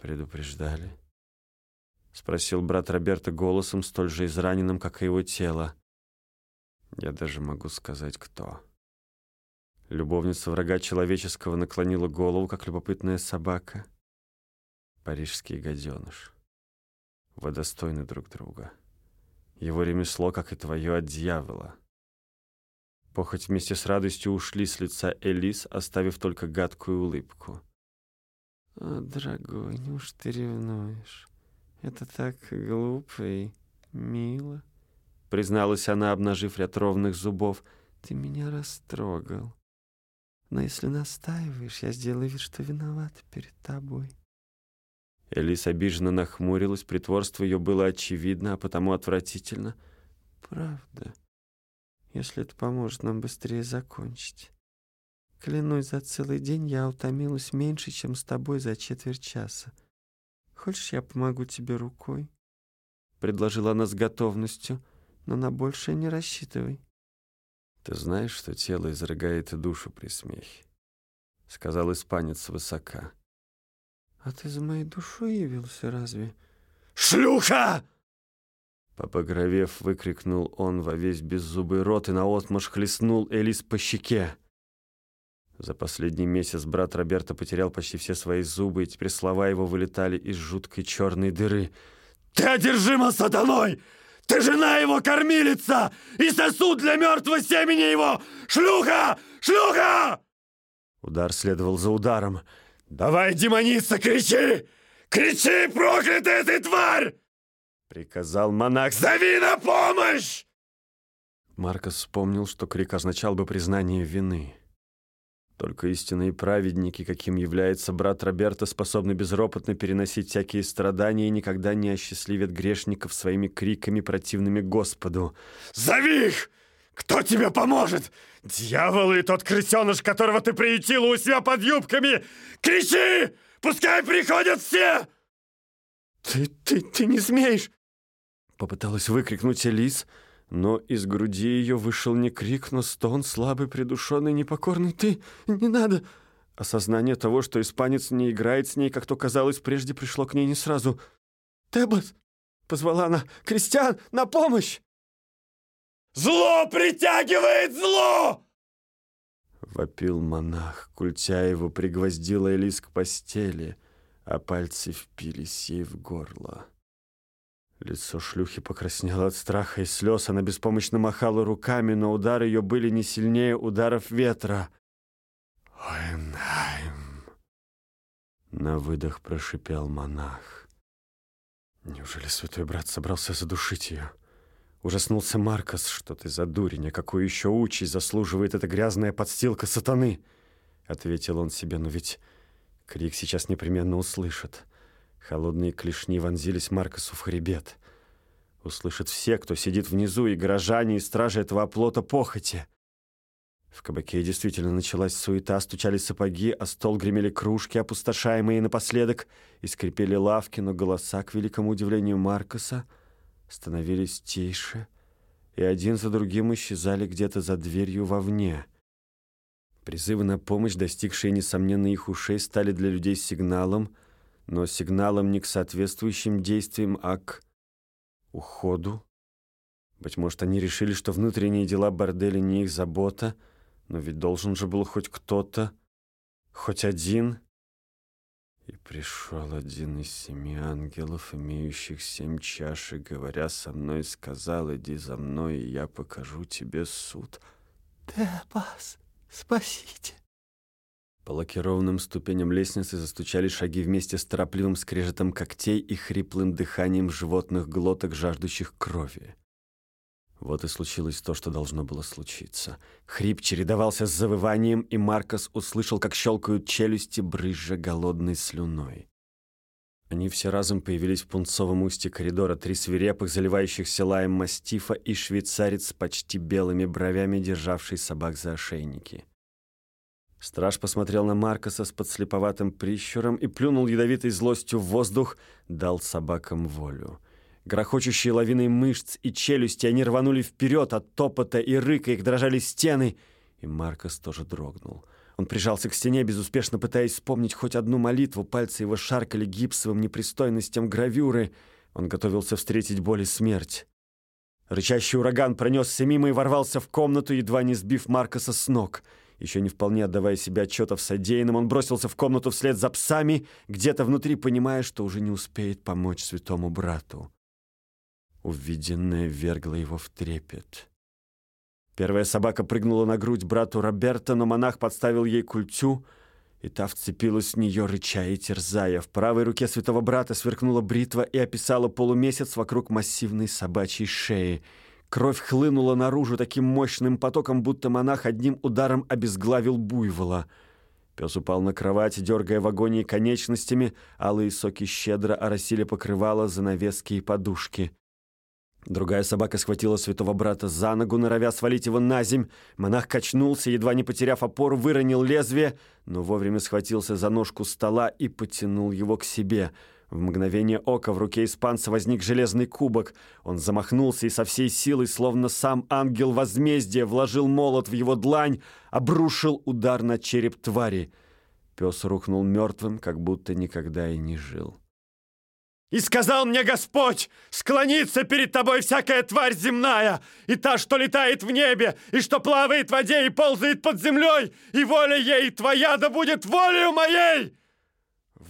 Предупреждали. Спросил брат Роберта голосом, столь же израненным, как и его тело. Я даже могу сказать, кто. Любовница врага человеческого наклонила голову, как любопытная собака. Парижский гаденыш. Вы достойны друг друга. Его ремесло, как и твое, от дьявола. Похоть вместе с радостью ушли с лица Элис, оставив только гадкую улыбку. «О, дорогой, неуж ты ревнуешь? Это так глупо и мило», — призналась она, обнажив ряд ровных зубов. «Ты меня растрогал. Но если настаиваешь, я сделаю вид, что виноват перед тобой». Элис обиженно нахмурилась, притворство ее было очевидно, а потому отвратительно. «Правда, если это поможет нам быстрее закончить. Клянусь, за целый день я утомилась меньше, чем с тобой за четверть часа. Хочешь, я помогу тебе рукой?» Предложила она с готовностью, но на большее не рассчитывай. «Ты знаешь, что тело изрыгает душу при смехе?» — сказал испанец высока. «А ты за моей душой явился разве?» «Шлюха!» Побагровев, выкрикнул он во весь беззубый рот и наотмашь хлестнул Элис по щеке. За последний месяц брат Роберта потерял почти все свои зубы, и теперь слова его вылетали из жуткой черной дыры. «Ты одержима сатаной! Ты жена его кормилица и сосуд для мертвого семени его! Шлюха! Шлюха!» Удар следовал за ударом. «Давай, демоница, кричи! Кричи, проклятая ты тварь!» Приказал монах. «Зови на помощь!» Маркос вспомнил, что крик означал бы признание вины. Только истинные праведники, каким является брат Роберта, способны безропотно переносить всякие страдания и никогда не осчастливят грешников своими криками, противными Господу. «Зови их! Кто тебе поможет? Дьявол и тот крысеныш, которого ты приютила у себя под юбками! Кричи! Пускай приходят все!» «Ты, ты, ты не смеешь!» Попыталась выкрикнуть Элис, но из груди ее вышел не крик, но стон, слабый, придушенный, непокорный. «Ты! Не надо!» Осознание того, что испанец не играет с ней, как то казалось, прежде пришло к ней не сразу. «Тебас!» — позвала она. «Кристиан, на помощь!» «Зло притягивает зло!» Вопил монах. Культяева пригвоздила Элис к постели, а пальцы впились ей в горло. Лицо шлюхи покраснело от страха и слез. Она беспомощно махала руками, но удары ее были не сильнее ударов ветра. «Ойнхайм!» На выдох прошипел монах. Неужели святой брат собрался задушить ее? Ужаснулся Маркос. Что ты за дурень? А какую еще участь заслуживает эта грязная подстилка сатаны? Ответил он себе, но ведь крик сейчас непременно услышат. Холодные клешни вонзились Маркосу в хребет. Услышат все, кто сидит внизу, и горожане, и стражи этого оплота похоти. В кабаке действительно началась суета, стучали сапоги, а стол гремели кружки, опустошаемые напоследок, и скрипели лавки, но голоса, к великому удивлению Маркоса, становились тише, и один за другим исчезали где-то за дверью вовне. Призывы на помощь, достигшие, несомненно, их ушей, стали для людей сигналом — но сигналом не к соответствующим действиям, а к уходу. Быть может, они решили, что внутренние дела борделя не их забота, но ведь должен же был хоть кто-то, хоть один. И пришел один из семи ангелов, имеющих семь чаш, и, говоря со мной, сказал, иди за мной, и я покажу тебе суд. Тебас, спасите. По лакированным ступеням лестницы застучали шаги вместе с торопливым скрежетом когтей и хриплым дыханием животных глоток, жаждущих крови. Вот и случилось то, что должно было случиться. Хрип чередовался с завыванием, и Маркос услышал, как щелкают челюсти, брызжа голодной слюной. Они все разом появились в пунцовом устье коридора, три свирепых, заливающихся лаем мастифа и швейцарец с почти белыми бровями, державший собак за ошейники. Страж посмотрел на Маркоса с подслеповатым прищуром и плюнул ядовитой злостью в воздух, дал собакам волю. Грохочущие лавиной мышц и челюсти, они рванули вперед от топота и рыка, их дрожали стены, и Маркос тоже дрогнул. Он прижался к стене, безуспешно пытаясь вспомнить хоть одну молитву, пальцы его шаркали гипсовым непристойностям гравюры. Он готовился встретить боль и смерть. Рычащий ураган пронесся мимо и ворвался в комнату, едва не сбив Маркоса с ног — еще не вполне отдавая себе отчета в содеянном, он бросился в комнату вслед за псами, где-то внутри понимая, что уже не успеет помочь святому брату. Увиденное вергло его в трепет. Первая собака прыгнула на грудь брату Роберта, но монах подставил ей культю, и та вцепилась в нее, рыча и терзая. В правой руке святого брата сверкнула бритва и описала полумесяц вокруг массивной собачьей шеи — Кровь хлынула наружу таким мощным потоком, будто монах одним ударом обезглавил буйвола. Пес упал на кровать, дергая в агонии конечностями, алые соки щедро оросили покрывало, занавески и подушки. Другая собака схватила святого брата за ногу, норовя свалить его на земь. Монах качнулся, едва не потеряв опору, выронил лезвие, но вовремя схватился за ножку стола и потянул его к себе — в мгновение ока в руке испанца возник железный кубок. Он замахнулся и со всей силой, словно сам ангел возмездия, вложил молот в его длань, обрушил удар на череп твари. Пес рухнул мертвым, как будто никогда и не жил. «И сказал мне Господь, склониться перед тобой всякая тварь земная, и та, что летает в небе, и что плавает в воде и ползает под землей, и воля ей твоя да будет волею моей!»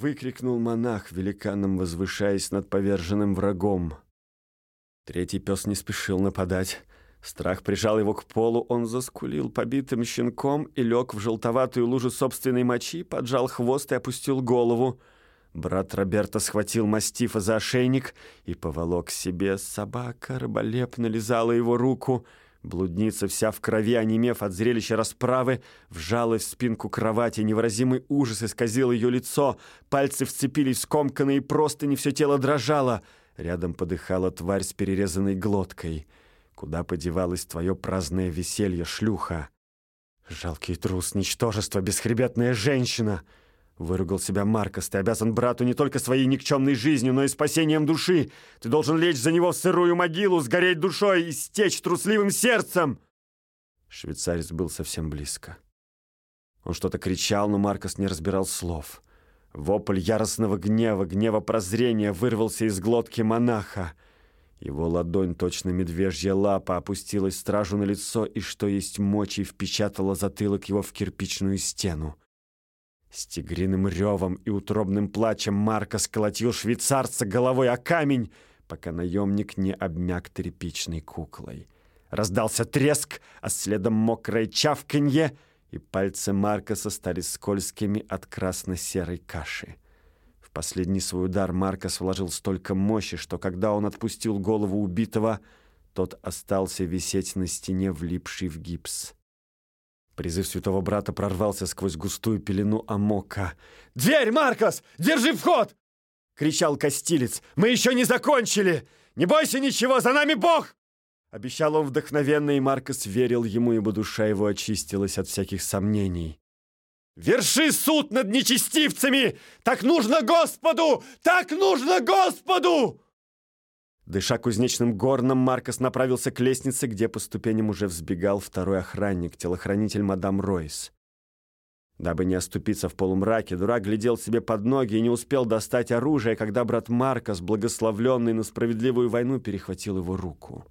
выкрикнул монах, великаном возвышаясь над поверженным врагом. Третий пес не спешил нападать. Страх прижал его к полу, он заскулил побитым щенком и лег в желтоватую лужу собственной мочи, поджал хвост и опустил голову. Брат Роберта схватил мастифа за ошейник и поволок к себе. Собака рыболепно лизала его руку. Блудница, вся в крови, онемев от зрелища расправы, вжалась в спинку кровати. Невыразимый ужас исказил ее лицо. Пальцы вцепились в скомканные простыни, все тело дрожало. Рядом подыхала тварь с перерезанной глоткой. Куда подевалось твое праздное веселье, шлюха? Жалкий трус, ничтожество, бесхребетная женщина — Выругал себя Маркос. Ты обязан брату не только своей никчемной жизнью, но и спасением души. Ты должен лечь за него в сырую могилу, сгореть душой и стечь трусливым сердцем. Швейцарец был совсем близко. Он что-то кричал, но Маркос не разбирал слов. Вопль яростного гнева, гнева прозрения вырвался из глотки монаха. Его ладонь, точно медвежья лапа, опустилась стражу на лицо и, что есть мочи, впечатала затылок его в кирпичную стену. С тигриным ревом и утробным плачем Марко сколотил швейцарца головой о камень, пока наемник не обмяк тряпичной куклой. Раздался треск, а следом мокрое чавканье, и пальцы Маркоса стали скользкими от красно-серой каши. В последний свой удар Маркос вложил столько мощи, что когда он отпустил голову убитого, тот остался висеть на стене, влипший в гипс. Призыв святого брата прорвался сквозь густую пелену амока. «Дверь, Маркос! Держи вход!» — кричал Костилец. «Мы еще не закончили! Не бойся ничего, за нами Бог!» Обещал он вдохновенно, и Маркос верил ему, ибо душа его очистилась от всяких сомнений. «Верши суд над нечестивцами! Так нужно Господу! Так нужно Господу!» Дыша кузнечным горном, Маркос направился к лестнице, где по ступеням уже взбегал второй охранник, телохранитель мадам Ройс. Дабы не оступиться в полумраке, дурак глядел себе под ноги и не успел достать оружие, когда брат Маркос, благословленный на справедливую войну, перехватил его руку.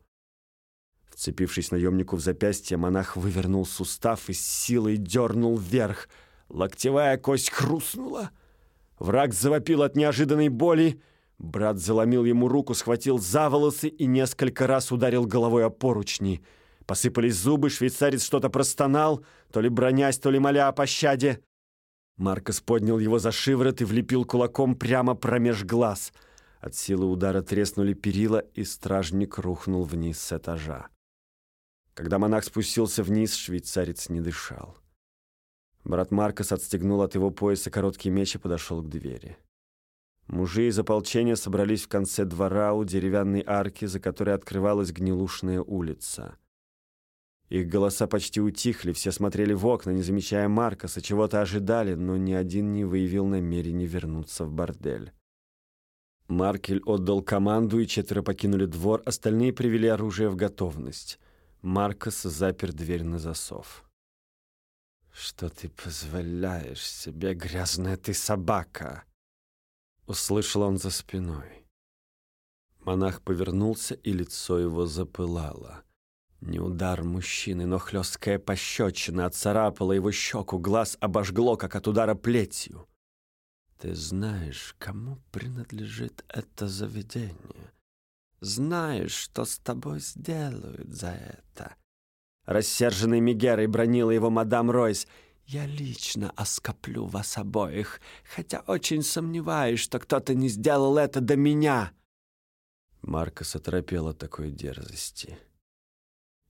Вцепившись наемнику в запястье, монах вывернул сустав и с силой дернул вверх. Локтевая кость хрустнула. Враг завопил от неожиданной боли, Брат заломил ему руку, схватил за волосы и несколько раз ударил головой о поручни. Посыпались зубы, швейцарец что-то простонал, то ли бронясь, то ли моля о пощаде. Маркос поднял его за шиворот и влепил кулаком прямо промеж глаз. От силы удара треснули перила, и стражник рухнул вниз с этажа. Когда монах спустился вниз, швейцарец не дышал. Брат Маркос отстегнул от его пояса короткий меч и подошел к двери. Мужи из ополчения собрались в конце двора у деревянной арки, за которой открывалась гнилушная улица. Их голоса почти утихли, все смотрели в окна, не замечая Маркоса, чего-то ожидали, но ни один не выявил намерения вернуться в бордель. Маркель отдал команду, и четверо покинули двор, остальные привели оружие в готовность. Маркос запер дверь на засов. «Что ты позволяешь себе, грязная ты собака?» Услышал он за спиной. Монах повернулся, и лицо его запылало. Не удар мужчины, но хлесткая пощечина отцарапала его щеку, глаз обожгло, как от удара плетью. «Ты знаешь, кому принадлежит это заведение? Знаешь, что с тобой сделают за это?» Рассерженный Мегерой бронила его мадам Ройс — я лично оскоплю вас обоих, хотя очень сомневаюсь, что кто-то не сделал это до меня». Маркос оторопел от такой дерзости.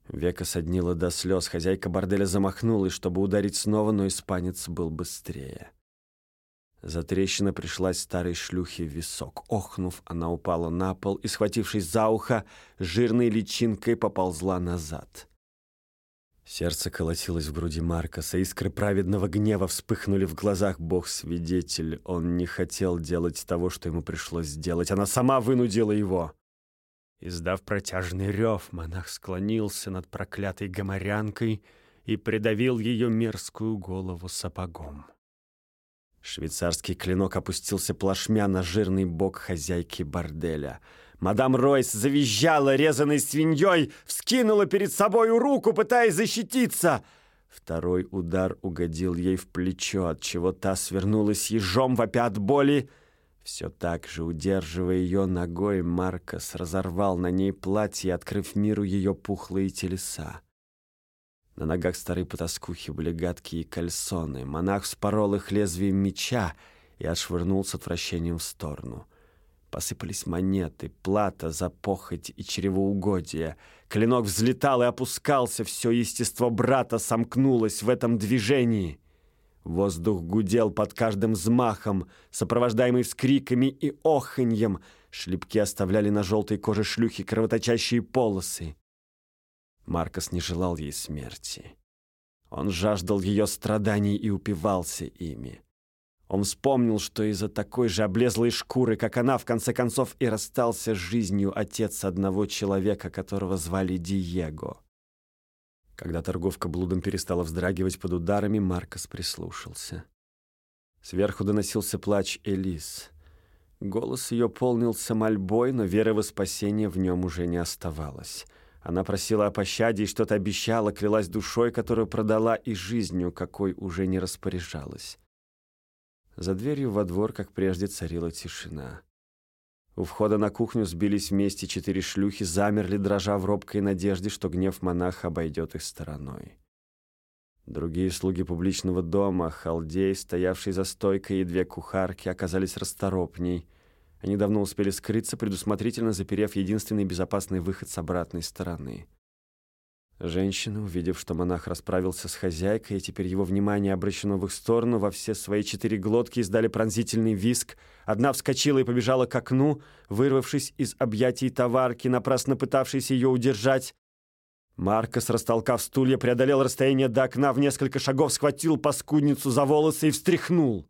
Века соднило до слез, хозяйка борделя замахнулась, чтобы ударить снова, но испанец был быстрее. Затрещина пришлась старой шлюхе в висок. Охнув, она упала на пол и, схватившись за ухо, жирной личинкой поползла назад. Сердце колотилось в груди Маркоса, искры праведного гнева вспыхнули в глазах Бог-свидетель. Он не хотел делать того, что ему пришлось сделать. Она сама вынудила его. Издав протяжный рев, монах склонился над проклятой гоморянкой и придавил ее мерзкую голову сапогом. Швейцарский клинок опустился плашмя на жирный бок хозяйки борделя — Мадам Ройс завизжала резаной свиньей, вскинула перед собой руку, пытаясь защититься. Второй удар угодил ей в плечо, от чего та свернулась ежом, вопя от боли. Все так же, удерживая ее ногой, Маркос разорвал на ней платье, открыв миру ее пухлые телеса. На ногах старой потаскухи были гадкие кальсоны. Монах вспорол их лезвием меча и отшвырнул с отвращением в сторону. Посыпались монеты, плата за похоть и чревоугодие. Клинок взлетал и опускался, все естество брата сомкнулось в этом движении. Воздух гудел под каждым взмахом, сопровождаемый вскриками и оханьем. Шлепки оставляли на желтой коже шлюхи кровоточащие полосы. Маркос не желал ей смерти. Он жаждал ее страданий и упивался ими. Он вспомнил, что из-за такой же облезлой шкуры, как она, в конце концов и расстался с жизнью отец одного человека, которого звали Диего. Когда торговка блудом перестала вздрагивать под ударами, Маркос прислушался. Сверху доносился плач Элис. Голос ее полнился мольбой, но веры во спасение в нем уже не оставалось. Она просила о пощаде и что-то обещала, клялась душой, которую продала, и жизнью, какой уже не распоряжалась. За дверью во двор, как прежде, царила тишина. У входа на кухню сбились вместе четыре шлюхи, замерли, дрожа в робкой надежде, что гнев монаха обойдет их стороной. Другие слуги публичного дома, халдей, стоявший за стойкой, и две кухарки оказались расторопней. Они давно успели скрыться, предусмотрительно заперев единственный безопасный выход с обратной стороны. Женщины, увидев, что монах расправился с хозяйкой, и теперь его внимание обращено в их сторону, во все свои четыре глотки издали пронзительный виск. Одна вскочила и побежала к окну, вырвавшись из объятий товарки, напрасно пытавшейся ее удержать. Маркос, растолкав стулья, преодолел расстояние до окна, в несколько шагов схватил паскудницу за волосы и встряхнул.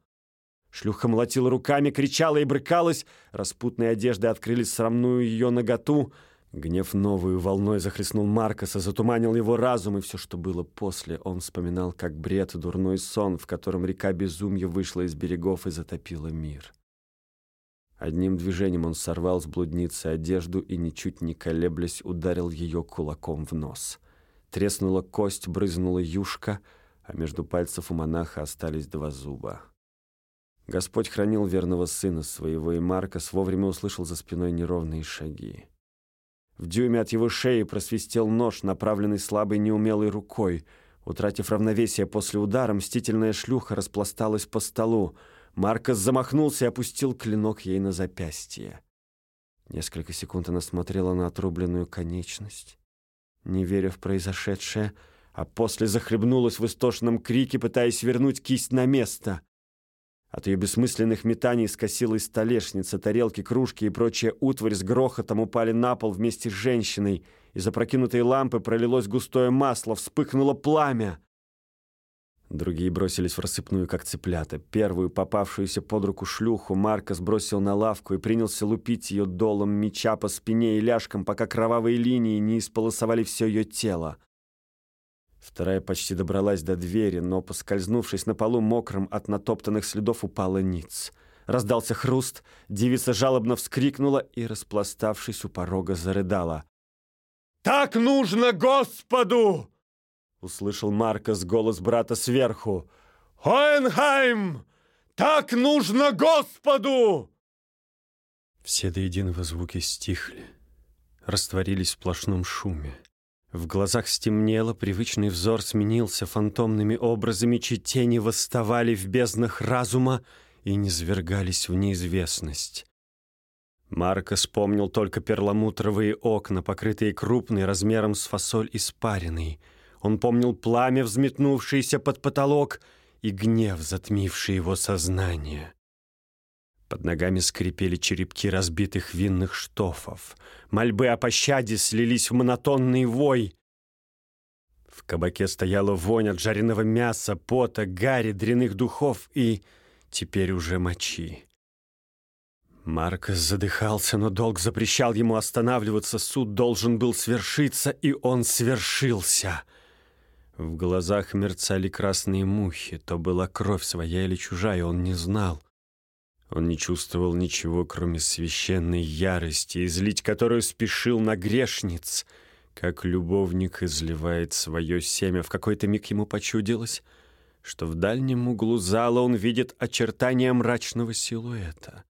Шлюха молотила руками, кричала и брыкалась. Распутные одежды открыли срамную ее наготу — Гнев новую волной захлестнул Маркоса, затуманил его разум, и все, что было после, он вспоминал как бред, дурной сон, в котором река безумья вышла из берегов и затопила мир. Одним движением он сорвал с блудницы одежду и, ничуть не колеблясь, ударил ее кулаком в нос. Треснула кость, брызнула юшка, а между пальцев у монаха остались два зуба. Господь хранил верного сына своего, и Маркос вовремя услышал за спиной неровные шаги. В дюйме от его шеи просвистел нож, направленный слабой неумелой рукой. Утратив равновесие после удара, мстительная шлюха распласталась по столу. Маркос замахнулся и опустил клинок ей на запястье. Несколько секунд она смотрела на отрубленную конечность, не веря в произошедшее, а после захлебнулась в истошном крике, пытаясь вернуть кисть на место. От ее бессмысленных метаний скосилась столешница, тарелки, кружки и прочая утварь с грохотом упали на пол вместе с женщиной. Из опрокинутой лампы пролилось густое масло, вспыхнуло пламя. Другие бросились в рассыпную, как цыплята. Первую попавшуюся под руку шлюху Марко сбросил на лавку и принялся лупить ее долом меча по спине и ляжкам, пока кровавые линии не исполосовали все ее тело. Вторая почти добралась до двери, но, поскользнувшись на полу мокрым от натоптанных следов, упала ниц. Раздался хруст, девица жалобно вскрикнула и, распластавшись у порога, зарыдала. «Так нужно Господу!» — услышал Маркос голос брата сверху. «Хоенхайм! Так нужно Господу!» Все до единого звуки стихли, растворились в сплошном шуме. В глазах стемнело, привычный взор сменился фантомными образами, чьи тени восставали в безднах разума и низвергались в неизвестность. Марко вспомнил только перламутровые окна, покрытые крупной размером с фасоль испаренной. Он помнил пламя, взметнувшееся под потолок, и гнев, затмивший его сознание. Под ногами скрипели черепки разбитых винных штофов. Мольбы о пощаде слились в монотонный вой. В кабаке стояла вонь от жареного мяса, пота, гари, дряных духов и теперь уже мочи. Маркос задыхался, но долг запрещал ему останавливаться. Суд должен был свершиться, и он свершился. В глазах мерцали красные мухи. То была кровь своя или чужая, он не знал. Он не чувствовал ничего, кроме священной ярости, излить которую спешил на грешниц, как любовник изливает свое семя. В какой-то миг ему почудилось, что в дальнем углу зала он видит очертания мрачного силуэта.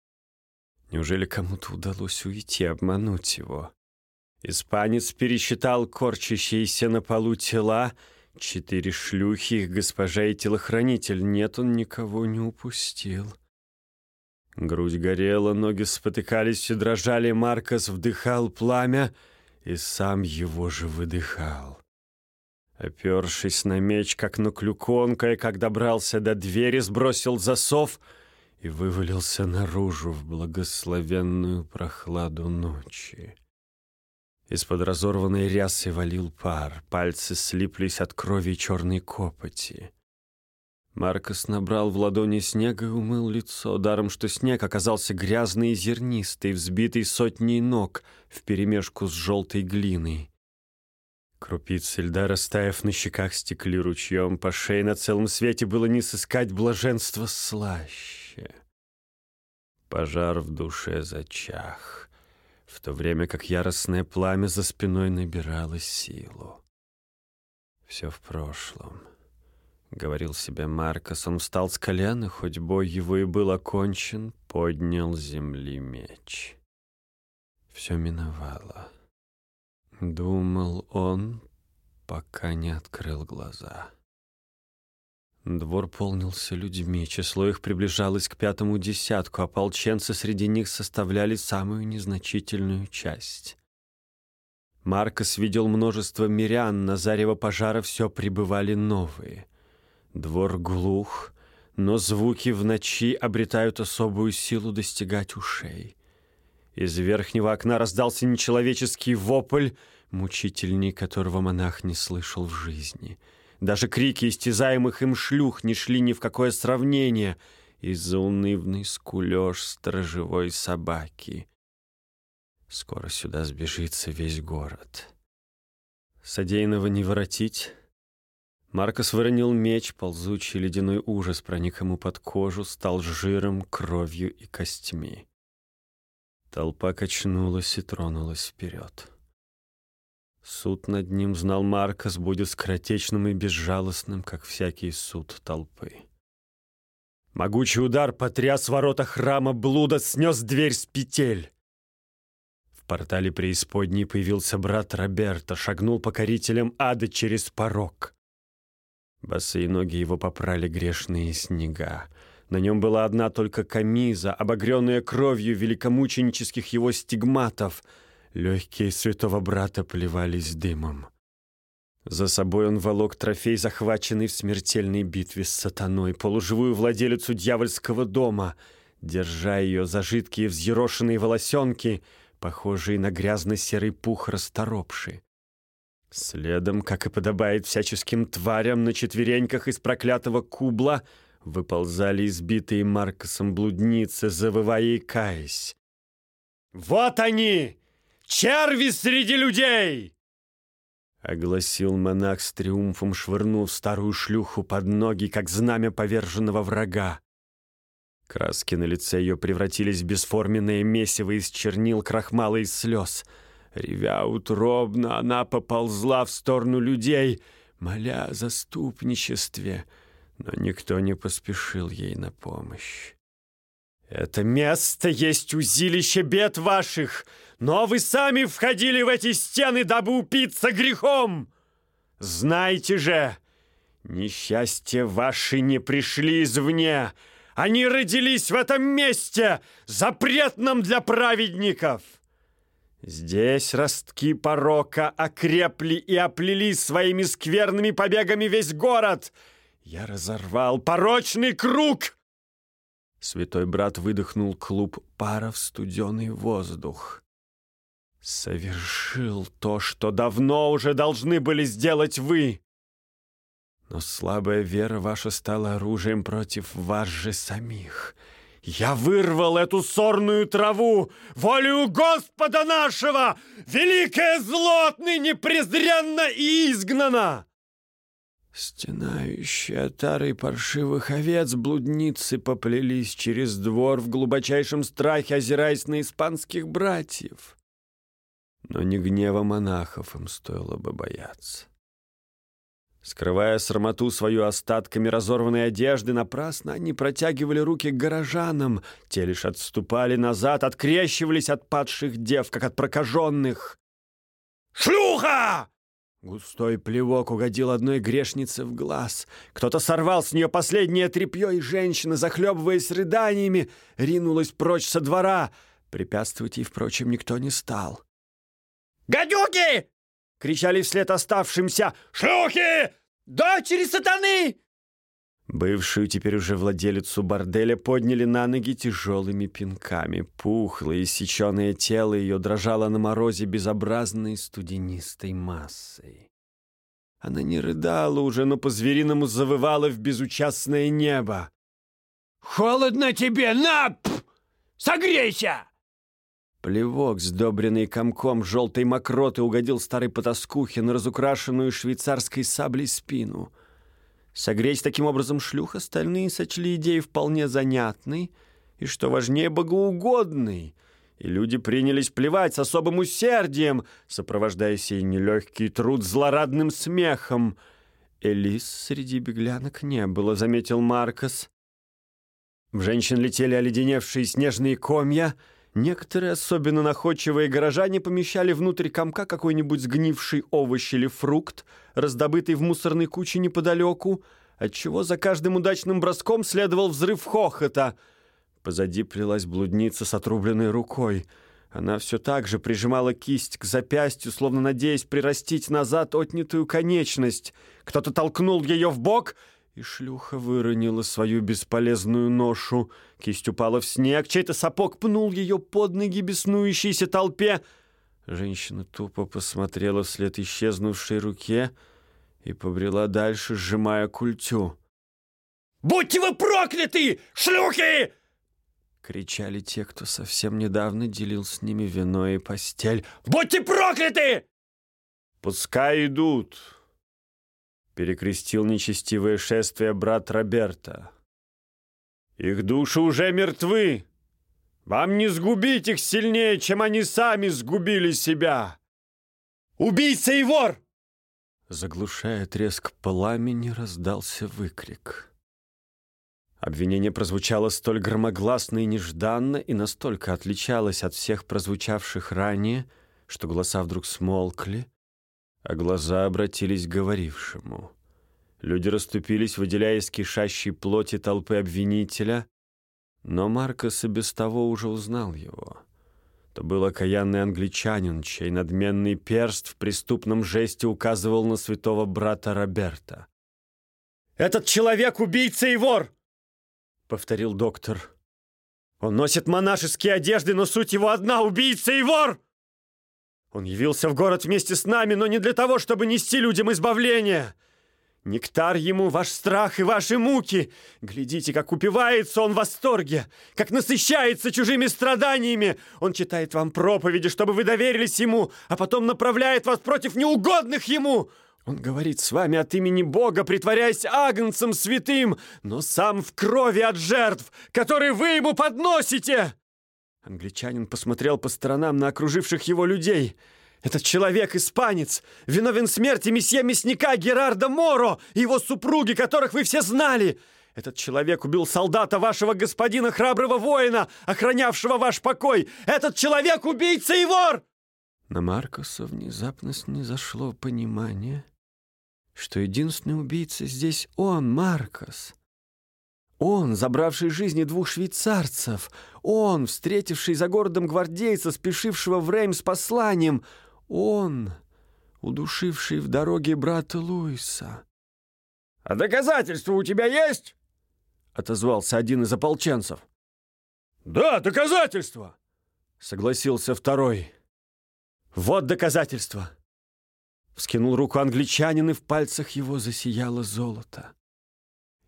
Неужели кому-то удалось уйти, обмануть его? Испанец пересчитал корчащиеся на полу тела. Четыре шлюхи, их госпожа и телохранитель. Нет, он никого не упустил. Грудь горела, ноги спотыкались и дрожали. Маркос вдыхал пламя и сам его же выдыхал. Опершись на меч, как на клюконка, и как добрался до двери, сбросил засов и вывалился наружу в благословенную прохладу ночи. Из-под разорванной рясы валил пар, пальцы слиплись от крови черной копоти. Маркос набрал в ладони снега и умыл лицо, даром что снег оказался грязный и зернистый, взбитый сотней ног вперемешку с желтой глиной. Крупицы льда, растаяв на щеках, стекли ручьем. По шее на целом свете было не сыскать блаженства слаще. Пожар в душе зачах в то время как яростное пламя за спиной набирало силу. «Все в прошлом», — говорил себе Маркос. Он встал с колена, хоть бой его и был окончен, поднял земли меч. Все миновало. Думал он, пока не открыл глаза. Двор полнился людьми, число их приближалось к пятому десятку, ополченцы среди них составляли самую незначительную часть. Маркос видел множество мирян, на зарево пожара все прибывали новые. Двор глух, но звуки в ночи обретают особую силу достигать ушей. Из верхнего окна раздался нечеловеческий вопль, мучительней которого монах не слышал в жизни — даже крики истязаемых им шлюх не шли ни в какое сравнение из-за унывный скулёж сторожевой собаки. Скоро сюда сбежится весь город. Содеянного не воротить. Маркос выронил меч, ползучий ледяной ужас проник ему под кожу, стал жиром, кровью и костьми. Толпа качнулась и тронулась вперед. Суд над ним, знал Маркос, будет скоротечным и безжалостным, как всякий суд толпы. Могучий удар потряс ворота храма блуда, снес дверь с петель. В портале преисподней появился брат Роберта, шагнул покорителем ада через порог. Босые ноги его попрали грешные снега. На нем была одна только камиза, обогренная кровью великомученических его стигматов — Легкие святого брата плевались дымом. За собой он волок трофей, захваченный в смертельной битве с сатаной, полуживую владелицу дьявольского дома, держа ее за жидкие взъерошенные волосенки, похожие на грязно-серый пух расторопши. Следом, как и подобает всяческим тварям, на четвереньках из проклятого кубла выползали избитые Маркосом блудницы, завывая и каясь. «Вот они! черви среди людей!» Огласил монах с триумфом, швырнув старую шлюху под ноги, как знамя поверженного врага. Краски на лице ее превратились в бесформенное месиво из чернил, крахмала и слез. Ревя утробно, она поползла в сторону людей, моля о заступничестве, но никто не поспешил ей на помощь. «Это место есть узилище бед ваших!» Но вы сами входили в эти стены, дабы упиться грехом. Знайте же, несчастья ваши не пришли извне. Они родились в этом месте, запретном для праведников. Здесь ростки порока окрепли и оплели своими скверными побегами весь город. Я разорвал порочный круг. Святой брат выдохнул клуб пара в студеный воздух совершил то, что давно уже должны были сделать вы. Но слабая вера ваша стала оружием против вас же самих. Я вырвал эту сорную траву, волю Господа нашего! Великое зло отныне презренно и изгнано!» Стенающие отары паршивых овец блудницы поплелись через двор в глубочайшем страхе, озираясь на испанских братьев но не гнева монахов им стоило бы бояться. Скрывая срамоту свою остатками разорванной одежды, напрасно они протягивали руки к горожанам. Те лишь отступали назад, открещивались от падших дев, как от прокаженных. «Шлюха!» Густой плевок угодил одной грешнице в глаз. Кто-то сорвал с нее последнее тряпье, и женщина, захлебываясь рыданиями, ринулась прочь со двора. Препятствовать ей, впрочем, никто не стал. «Гадюки!» — кричали вслед оставшимся. «Шлюхи! Дочери сатаны!» Бывшую теперь уже владелицу борделя подняли на ноги тяжелыми пинками. Пухлое, иссеченное тело ее дрожало на морозе безобразной студенистой массой. Она не рыдала уже, но по-звериному завывала в безучастное небо. «Холодно тебе, нап! Согрейся!» Плевок, сдобренный комком желтой мокроты, угодил старой потаскухе на разукрашенную швейцарской саблей спину — Согреть таким образом шлюх остальные сочли идею вполне занятной и, что важнее, богоугодной, и люди принялись плевать с особым усердием, сопровождая сей нелегкий труд злорадным смехом. Элис среди беглянок не было, заметил Маркос. В женщин летели оледеневшие снежные комья — Некоторые особенно находчивые горожане помещали внутрь комка какой-нибудь сгнивший овощ или фрукт, раздобытый в мусорной куче неподалеку, отчего за каждым удачным броском следовал взрыв хохота. Позади плелась блудница с отрубленной рукой. Она все так же прижимала кисть к запястью, словно надеясь прирастить назад отнятую конечность. Кто-то толкнул ее в бок — и шлюха выронила свою бесполезную ношу. Кисть упала в снег, чей-то сапог пнул ее под ноги беснующейся толпе. Женщина тупо посмотрела вслед исчезнувшей руке и побрела дальше, сжимая культю. «Будьте вы прокляты, шлюхи!» Кричали те, кто совсем недавно делил с ними вино и постель. «Будьте прокляты!» «Пускай идут!» Перекрестил нечестивое шествие брат Роберта. «Их души уже мертвы! Вам не сгубить их сильнее, чем они сами сгубили себя! Убийца и вор!» Заглушая треск пламени, раздался выкрик. Обвинение прозвучало столь громогласно и нежданно и настолько отличалось от всех прозвучавших ранее, что голоса вдруг смолкли, а глаза обратились к говорившему. Люди расступились, выделяя из кишащей плоти толпы обвинителя, но Маркос и без того уже узнал его. То был окаянный англичанин, чей надменный перст в преступном жесте указывал на святого брата Роберта. «Этот человек — убийца и вор!» — повторил доктор. «Он носит монашеские одежды, но суть его одна — убийца и вор!» Он явился в город вместе с нами, но не для того, чтобы нести людям избавление. Нектар ему ваш страх и ваши муки. Глядите, как упивается он в восторге, как насыщается чужими страданиями. Он читает вам проповеди, чтобы вы доверились ему, а потом направляет вас против неугодных ему. Он говорит с вами от имени Бога, притворяясь агнцем святым, но сам в крови от жертв, которые вы ему подносите. Англичанин посмотрел по сторонам на окруживших его людей. «Этот человек, испанец, виновен смерти месье мясника Герарда Моро и его супруги, которых вы все знали!» Этот человек убил солдата вашего господина, храброго воина, охранявшего ваш покой. Этот человек — убийца и вор!» На Маркуса внезапно снизошло понимание, что единственный убийца здесь он, Маркос. Он, забравший жизни двух швейцарцев. Он, встретивший за городом гвардейца, спешившего в Рейм с посланием. Он, удушивший в дороге брата Луиса. «А доказательства у тебя есть?» — отозвался один из ополченцев. «Да, доказательства!» — согласился второй. «Вот доказательства!» Вскинул руку англичанин, и в пальцах его засияло золото.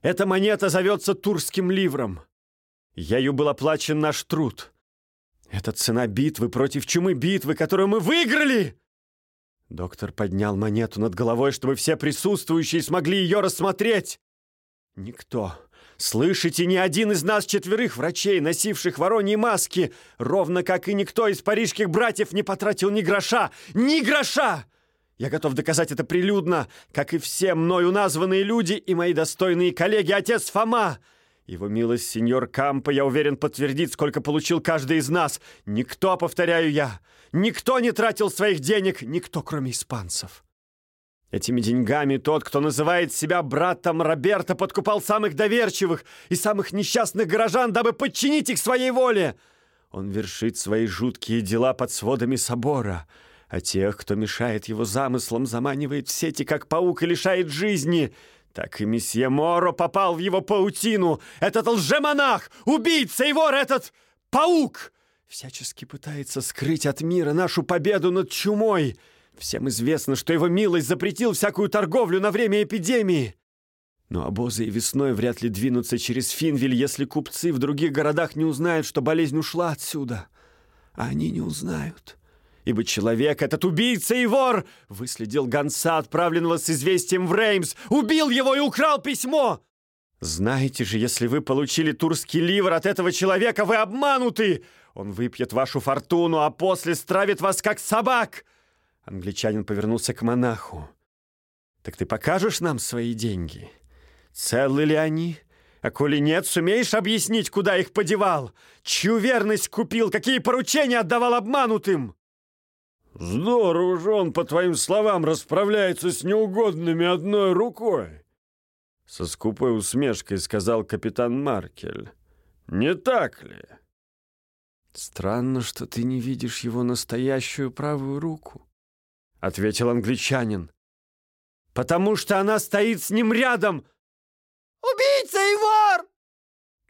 Эта монета зовется Турским ливром. Ею был оплачен наш труд. Это цена битвы против чумы битвы, которую мы выиграли!» Доктор поднял монету над головой, чтобы все присутствующие смогли ее рассмотреть. Никто, слышите, ни один из нас четверых врачей, носивших вороньи маски, ровно как и никто из парижских братьев не потратил ни гроша, ни гроша! Я готов доказать это прилюдно, как и все мною названные люди и мои достойные коллеги, отец Фома. Его милость, сеньор Кампо, я уверен, подтвердит, сколько получил каждый из нас. Никто, повторяю я, никто не тратил своих денег, никто, кроме испанцев. Этими деньгами тот, кто называет себя братом Роберта, подкупал самых доверчивых и самых несчастных горожан, дабы подчинить их своей воле. Он вершит свои жуткие дела под сводами собора, а тех, кто мешает его замыслам, заманивает в сети, как паук, и лишает жизни — так и месье Моро попал в его паутину. Этот лжемонах, убийца и вор, этот паук, всячески пытается скрыть от мира нашу победу над чумой. Всем известно, что его милость запретил всякую торговлю на время эпидемии. Но обозы и весной вряд ли двинутся через Финвиль, если купцы в других городах не узнают, что болезнь ушла отсюда. А они не узнают ибо человек, этот убийца и вор, выследил гонца, отправленного с известием в Реймс, убил его и украл письмо. Знаете же, если вы получили турский ливр от этого человека, вы обмануты. Он выпьет вашу фортуну, а после стравит вас, как собак. Англичанин повернулся к монаху. Так ты покажешь нам свои деньги? Целы ли они? А коли нет, сумеешь объяснить, куда их подевал? Чью верность купил? Какие поручения отдавал обманутым? Здорово же он, по твоим словам, расправляется с неугодными одной рукой. Со скупой усмешкой сказал капитан Маркель. Не так ли? Странно, что ты не видишь его настоящую правую руку, ответил англичанин. Потому что она стоит с ним рядом. Убийца и вор!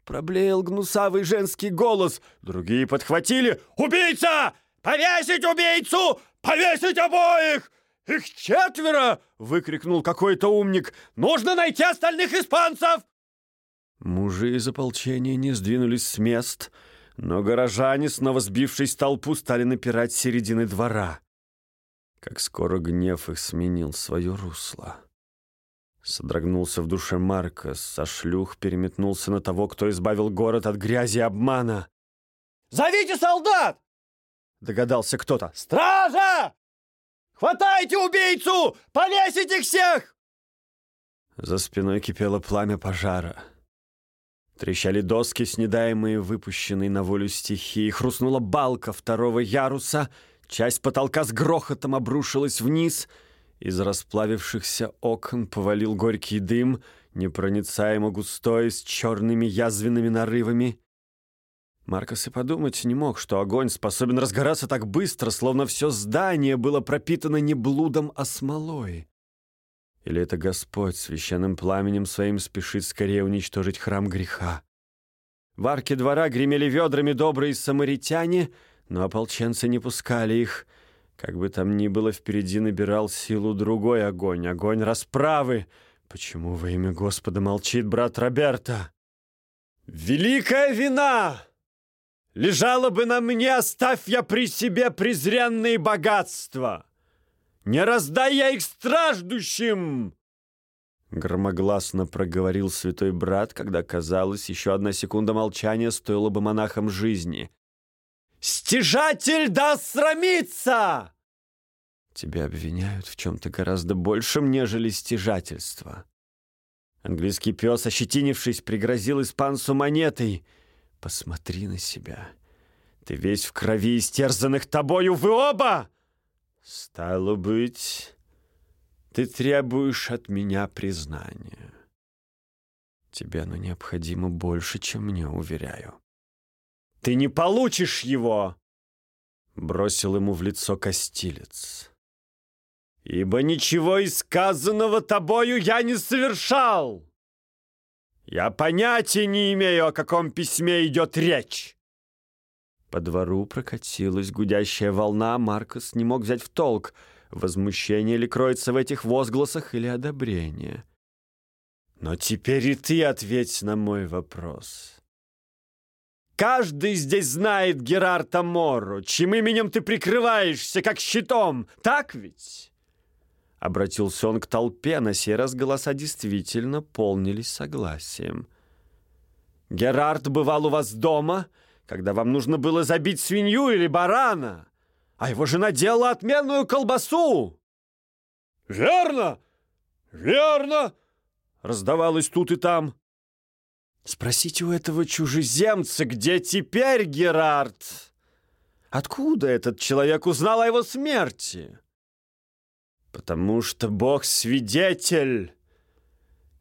Проблеял гнусавый женский голос. Другие подхватили. «Убийца! «Повесить убийцу! Повесить обоих! Их четверо!» — выкрикнул какой-то умник. «Нужно найти остальных испанцев!» Мужи из ополчения не сдвинулись с мест, но горожане, снова сбившись в толпу, стали напирать середины двора. Как скоро гнев их сменил свое русло. Содрогнулся в душе Маркос, со шлюх переметнулся на того, кто избавил город от грязи и обмана. «Зовите солдат!» Догадался кто-то. «Стража! Хватайте убийцу! Повесить их всех!» За спиной кипело пламя пожара. Трещали доски, снедаемые выпущенной на волю стихии. Хрустнула балка второго яруса. Часть потолка с грохотом обрушилась вниз. Из расплавившихся окон повалил горький дым, непроницаемо густой, с черными язвенными нарывами. Маркос и подумать не мог, что огонь способен разгораться так быстро, словно все здание было пропитано не блудом, а смолой. Или это Господь священным пламенем своим спешит скорее уничтожить храм греха? В арке двора гремели ведрами добрые самаритяне, но ополченцы не пускали их. Как бы там ни было, впереди набирал силу другой огонь, огонь расправы. Почему во имя Господа молчит брат Роберта? «Великая вина!» Лежало бы на мне, оставь я при себе презренные богатства. Не раздай я их страждущим!» Громогласно проговорил святой брат, когда, казалось, еще одна секунда молчания стоила бы монахам жизни. «Стяжатель да срамится!» Тебя обвиняют в чем-то гораздо большем, нежели стяжательство. Английский пес, ощетинившись, пригрозил испанцу монетой — Посмотри на себя. Ты весь в крови истерзанных тобою, вы оба! Стало быть, ты требуешь от меня признания. Тебе оно необходимо больше, чем мне, уверяю. Ты не получишь его! Бросил ему в лицо костилец. Ибо ничего из сказанного тобою я не совершал. Я понятия не имею, о каком письме идет речь. По двору прокатилась гудящая волна, Маркос не мог взять в толк, возмущение ли кроется в этих возгласах или одобрение. Но теперь и ты ответь на мой вопрос. Каждый здесь знает Герарда Морро, чьим именем ты прикрываешься, как щитом, так ведь? Обратился он к толпе, на сей раз голоса действительно полнились согласием. «Герард бывал у вас дома, когда вам нужно было забить свинью или барана, а его жена делала отменную колбасу!» Верно! Верно! Раздавалось тут и там. Спросите у этого чужеземца, где теперь Герард? Откуда этот человек узнал о его смерти? Потому что Бог свидетель.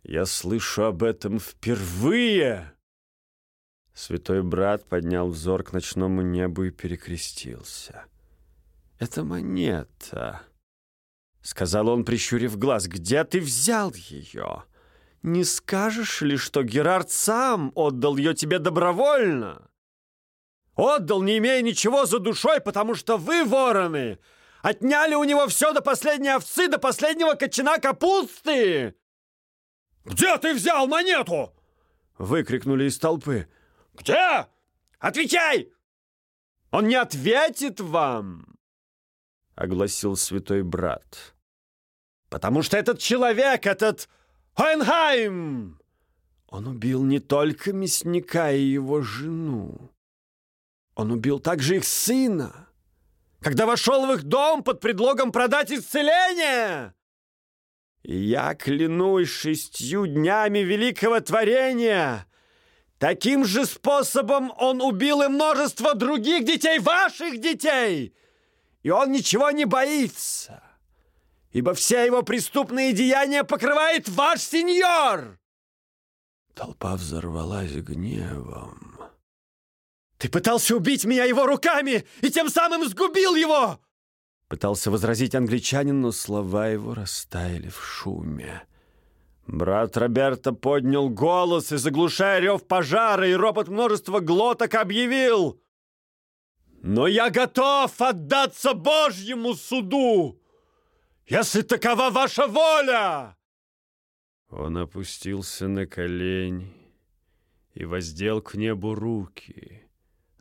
Я слышу об этом впервые. Святой брат поднял взор к ночному небу и перекрестился. «Это монета», — сказал он, прищурив глаз. «Где ты взял ее?» Не скажешь ли, что Герард сам отдал ее тебе добровольно? Отдал, не имея ничего за душой, потому что вы, вороны, отняли у него все до последней овцы, до последнего кочана капусты!» «Где ты взял монету?» — выкрикнули из толпы. «Где? Отвечай!» «Он не ответит вам!» — огласил святой брат. «Потому что этот человек, этот Хойнхайм! Он убил не только мясника и его жену. Он убил также их сына, когда вошел в их дом под предлогом продать исцеление. Я клянусь шестью днями великого творения. Таким же способом он убил и множество других детей, ваших детей. И он ничего не боится ибо все его преступные деяния покрывает ваш сеньор!» Толпа взорвалась гневом. «Ты пытался убить меня его руками и тем самым сгубил его!» Пытался возразить англичанин, но слова его растаяли в шуме. Брат Роберто поднял голос и, заглушая рев пожара и ропот множества глоток, объявил «Но я готов отдаться Божьему суду!» если такова ваша воля!» Он опустился на колени и воздел к небу руки,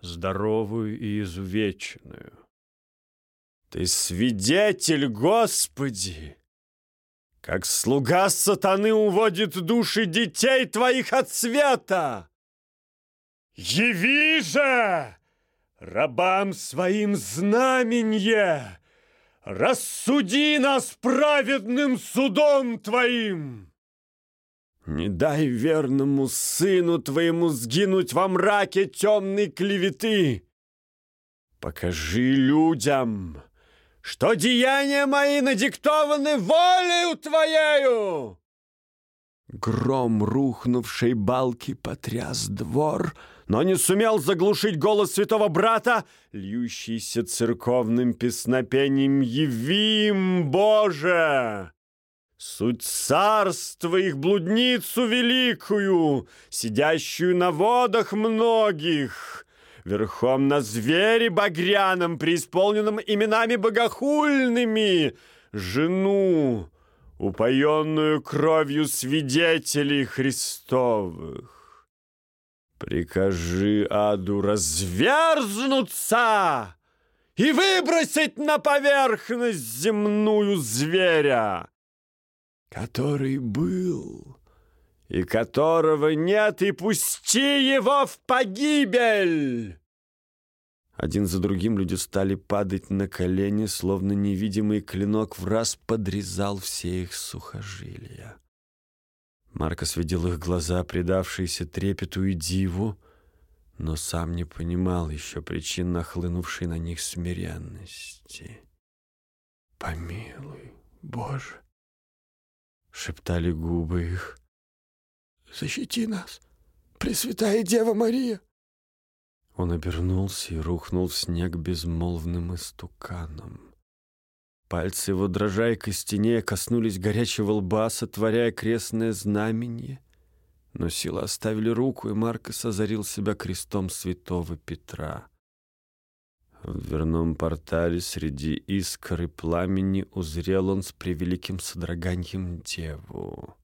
здоровую и изувеченную. «Ты свидетель, Господи! Как слуга сатаны уводит души детей твоих от света! Яви же рабам своим знаменье!» рассуди нас праведным судом Твоим! Не дай верному сыну Твоему сгинуть во мраке темной клеветы. Покажи людям, что деяния мои надиктованы волею Твоею!» Гром рухнувшей балки потряс двор — но не сумел заглушить голос святого брата, льющийся церковным песнопением «Явим, Боже!» Суть царства их блудницу великую, Сидящую на водах многих, Верхом на звере багряном, Преисполненном именами богохульными, Жену, упоенную кровью свидетелей Христовых. Прикажи аду разверзнуться и выбросить на поверхность земную зверя, который был и которого нет, и пусти его в погибель!» Один за другим люди стали падать на колени, словно невидимый клинок в раз подрезал все их сухожилия. Маркос видел их глаза, предавшиеся трепету и диву, но сам не понимал еще причин нахлынувшей на них смиренности. «Помилуй, Боже!» — шептали губы их. «Защити нас, Пресвятая Дева Мария!» Он обернулся и рухнул в снег безмолвным истуканом. Пальцы его, дрожа и костенея, коснулись горячего лба, сотворяя крестное знамение. Но силы оставили руку, и Маркос озарил себя крестом святого Петра. В дверном портале среди искр и пламени узрел он с превеликим содроганием деву.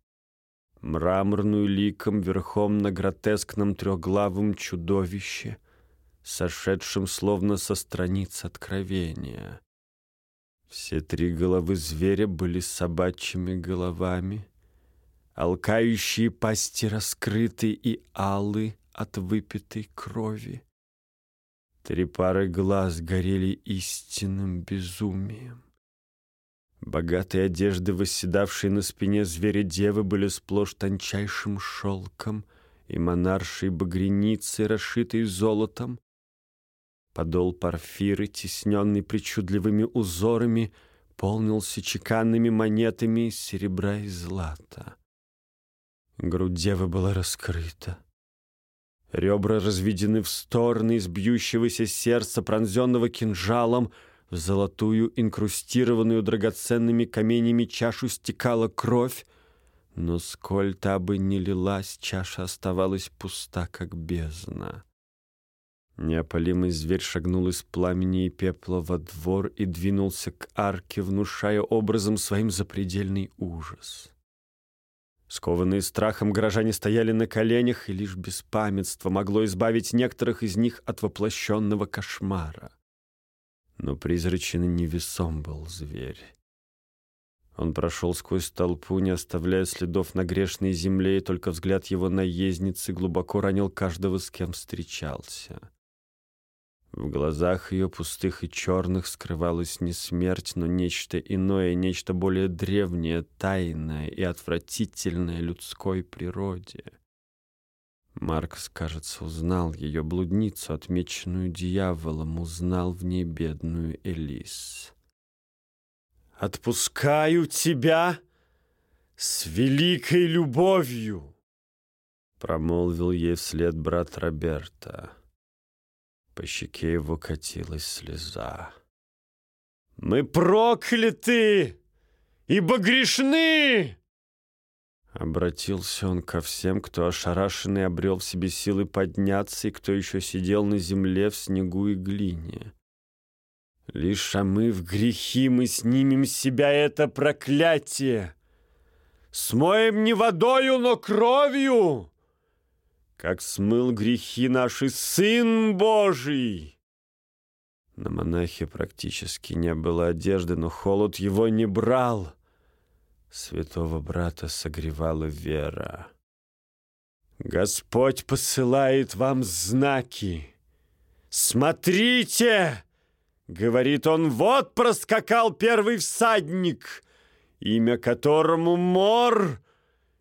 Мраморную ликом верхом на гротескном трехглавом чудовище, сошедшем словно со страниц откровения. Все три головы зверя были собачьими головами, алкающие пасти раскрыты и алы от выпитой крови. Три пары глаз горели истинным безумием. Богатые одежды, восседавшие на спине зверя-девы, были сплошь тончайшим шелком и монаршей багряницей, расшитой золотом. Подол парфиры, тесненный причудливыми узорами, полнился чеканными монетами серебра и злата. Грудь девы была раскрыта. Ребра разведены в стороны из бьющегося сердца, пронзенного кинжалом — в золотую, инкрустированную драгоценными каменями чашу стекала кровь, но сколь та бы не лилась, чаша оставалась пуста, как бездна. Неопалимый зверь шагнул из пламени и пепла во двор и двинулся к арке, внушая образом своим запредельный ужас. Скованные страхом горожане стояли на коленях, и лишь беспамятство могло избавить некоторых из них от воплощенного кошмара. Но призрачно невесом был зверь. Он прошел сквозь толпу, не оставляя следов на грешной земле, и только взгляд его наездницы глубоко ранил каждого, с кем встречался. В глазах ее пустых и черных скрывалась не смерть, но нечто иное, нечто более древнее, тайное и отвратительное людской природе. Маркс, кажется, узнал ее блудницу, отмеченную дьяволом, узнал в ней бедную Элис. «Отпускаю тебя с великой любовью!» Промолвил ей вслед брат Роберта. По щеке его катилась слеза. «Мы прокляты, ибо грешны!» Обратился он ко всем, кто ошарашенный обрел в себе силы подняться и кто еще сидел на земле в снегу и глине. «Лишь а мы в грехи мы снимем с себя это проклятие! Смоем не водою, но кровью!» Как смыл грехи наши Сын Божий. На монахе практически не было одежды, но холод его не брал. Святого брата согревала вера. «Господь посылает вам знаки. Смотрите!» Говорит он, вот проскакал первый всадник, имя которому Мор,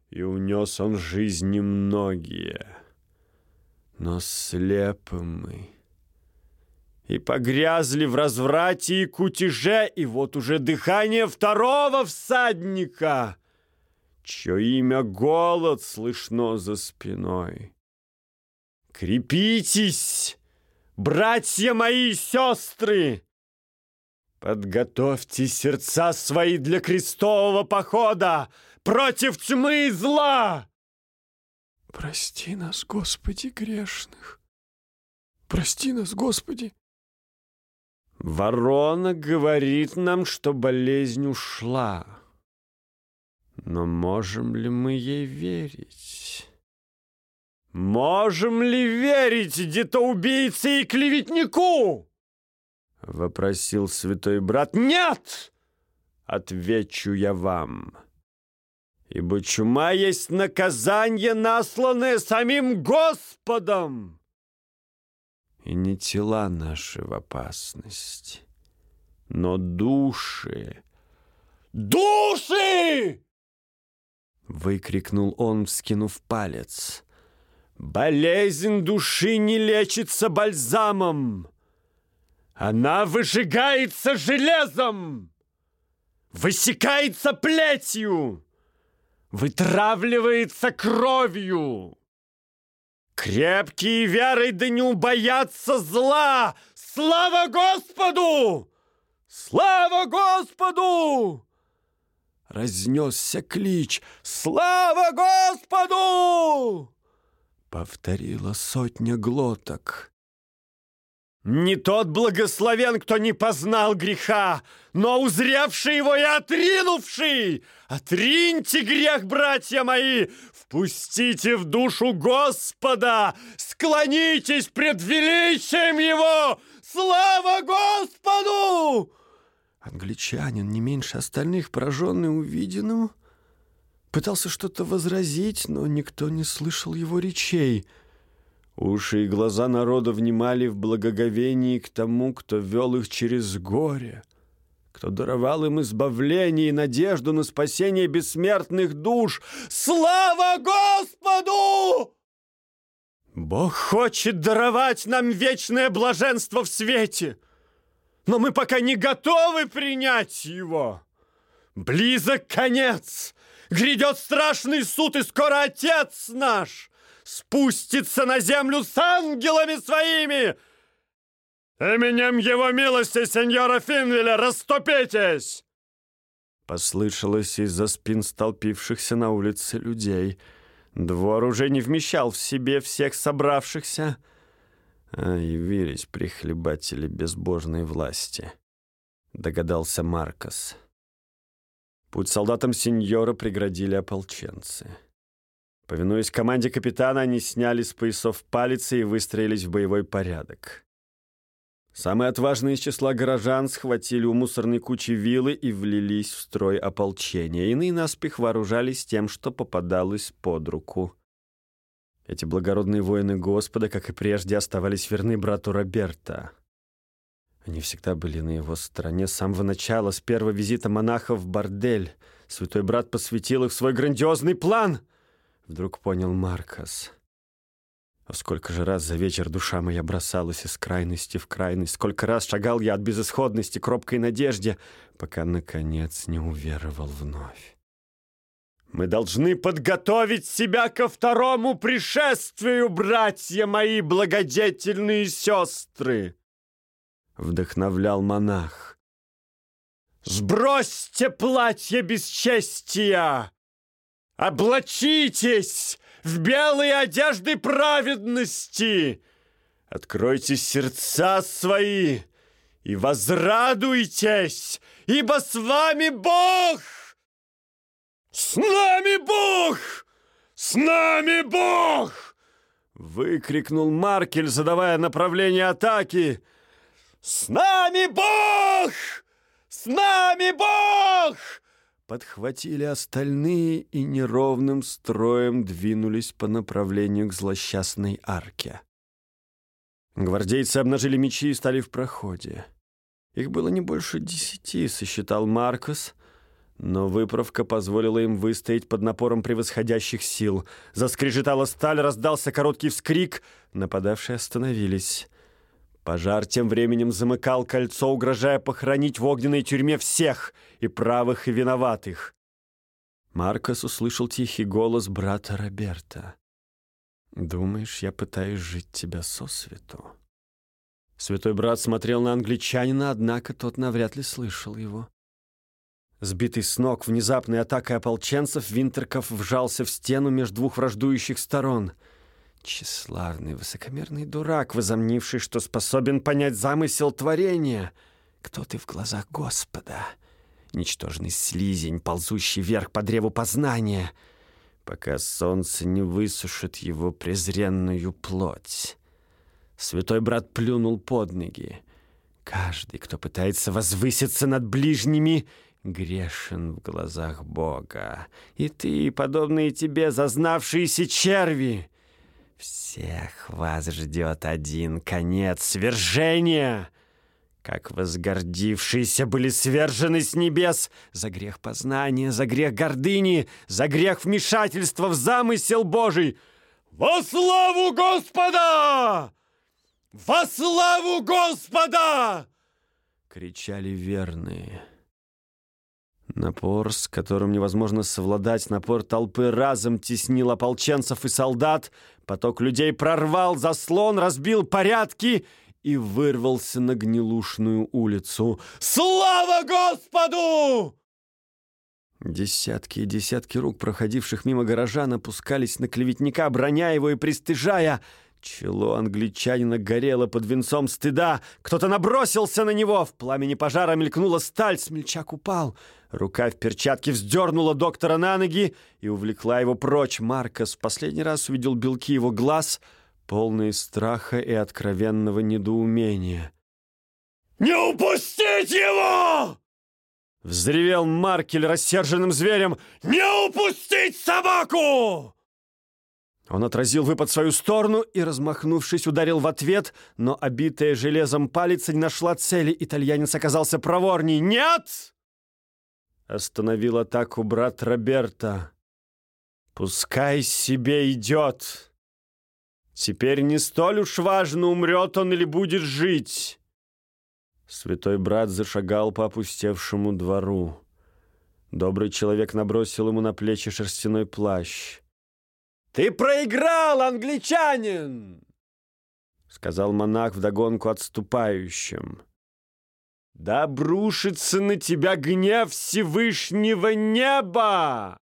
и унес он жизни многие. Но слепы мы и погрязли в разврате и кутеже, и вот уже дыхание второго всадника, чье имя голод слышно за спиной. Крепитесь, братья мои и сестры! Подготовьте сердца свои для крестового похода против тьмы и зла! Прости нас, Господи, грешных! Прости нас, Господи! Ворона говорит нам, что болезнь ушла. Но можем ли мы ей верить? Можем ли верить детоубийце и клеветнику? Вопросил святой брат. Нет! Отвечу я вам. Ибо чума есть наказание, насланное самим Господом и не тела наши в опасности, но души. «Души!» Выкрикнул он, вскинув палец. «Болезнь души не лечится бальзамом! Она выжигается железом! Высекается плетью! Вытравливается кровью!» Крепкие верой да не убоятся зла! Слава Господу! Слава Господу! Разнесся клич «Слава Господу!» Повторила сотня глоток. Не тот благословен, кто не познал греха, но узревший его и отринувший. Отриньте грех, братья мои, впустите в душу Господа, склонитесь пред величием его. Слава Господу! Англичанин, не меньше остальных, пораженный увиденным, пытался что-то возразить, но никто не слышал его речей — Уши и глаза народа внимали в благоговении к тому, кто вел их через горе, кто даровал им избавление и надежду на спасение бессмертных душ. Слава Господу! Бог хочет даровать нам вечное блаженство в свете, но мы пока не готовы принять его. Близок конец, грядет страшный суд, и скоро Отец наш спустится на землю с ангелами своими. Именем его милости, сеньора Финвеля, расступитесь!» Послышалось из-за спин столпившихся на улице людей — Двор уже не вмещал в себе всех собравшихся, а явились прихлебатели безбожной власти, догадался Маркос. Путь солдатам сеньора преградили ополченцы. Повинуясь команде капитана, они сняли с поясов палицы и выстроились в боевой порядок. Самые отважные из числа горожан схватили у мусорной кучи вилы и влились в строй ополчения. Иные наспех вооружались тем, что попадалось под руку. Эти благородные воины Господа, как и прежде, оставались верны брату Роберта. Они всегда были на его стороне с самого начала, с первого визита монаха в бордель. Святой брат посвятил их в свой грандиозный план. Вдруг понял Маркос. А сколько же раз за вечер душа моя бросалась из крайности в крайность, сколько раз шагал я от безысходности к робкой надежде, пока, наконец, не уверовал вновь. Мы должны подготовить себя ко второму пришествию, братья мои благодетельные сестры!» Вдохновлял монах. «Сбросьте платье бесчестия! Облачитесь в белые одежды праведности. Откройте сердца свои и возрадуйтесь, ибо с вами Бог! С нами Бог! С нами Бог! Выкрикнул Маркель, задавая направление атаки. «С нами Бог! С нами Бог!» Подхватили остальные и неровным строем двинулись по направлению к злосчастной арке. Гвардейцы обнажили мечи и стали в проходе. Их было не больше десяти, сосчитал Маркос, но выправка позволила им выстоять под напором превосходящих сил. Заскрежетала сталь, раздался короткий вскрик, нападавшие остановились. Пожар тем временем замыкал кольцо, угрожая похоронить в огненной тюрьме всех, и правых, и виноватых. Маркос услышал тихий голос брата Роберта. «Думаешь, я пытаюсь жить тебя сосвету?» Святой брат смотрел на англичанина, однако тот навряд ли слышал его. Сбитый с ног внезапной атакой ополченцев, Винтерков вжался в стену между двух враждующих сторон — Тщеславный, высокомерный дурак, возомнивший, что способен понять замысел творения. Кто ты в глазах Господа? Ничтожный слизень, ползущий вверх по древу познания, пока солнце не высушит его презренную плоть. Святой брат плюнул под ноги. Каждый, кто пытается возвыситься над ближними, грешен в глазах Бога. И ты, подобные тебе, зазнавшиеся черви, всех вас ждет один конец свержения. Как возгордившиеся были свержены с небес за грех познания, за грех гордыни, за грех вмешательства в замысел Божий. Во славу Господа! Во славу Господа! Кричали верные. Напор, с которым невозможно совладать, напор толпы разом теснил ополченцев и солдат, поток людей прорвал заслон, разбил порядки и вырвался на гнилушную улицу. «Слава Господу!» Десятки и десятки рук, проходивших мимо горожан, опускались на клеветника, броня его и пристыжая — Чело англичанина горело под венцом стыда. Кто-то набросился на него. В пламени пожара мелькнула сталь. Смельчак упал. Рука в перчатке вздернула доктора на ноги и увлекла его прочь. Маркос в последний раз увидел белки его глаз, полные страха и откровенного недоумения. «Не упустить его!» Взревел Маркель рассерженным зверем. «Не упустить собаку!» Он отразил выпад в свою сторону и, размахнувшись, ударил в ответ, но обитая железом палец не нашла цели. Итальянец оказался проворней. «Нет!» Остановил атаку брат Роберта. «Пускай себе идет. Теперь не столь уж важно, умрет он или будет жить». Святой брат зашагал по опустевшему двору. Добрый человек набросил ему на плечи шерстяной плащ. «Ты проиграл, англичанин!» Сказал монах вдогонку отступающим. «Да обрушится на тебя гнев Всевышнего неба!»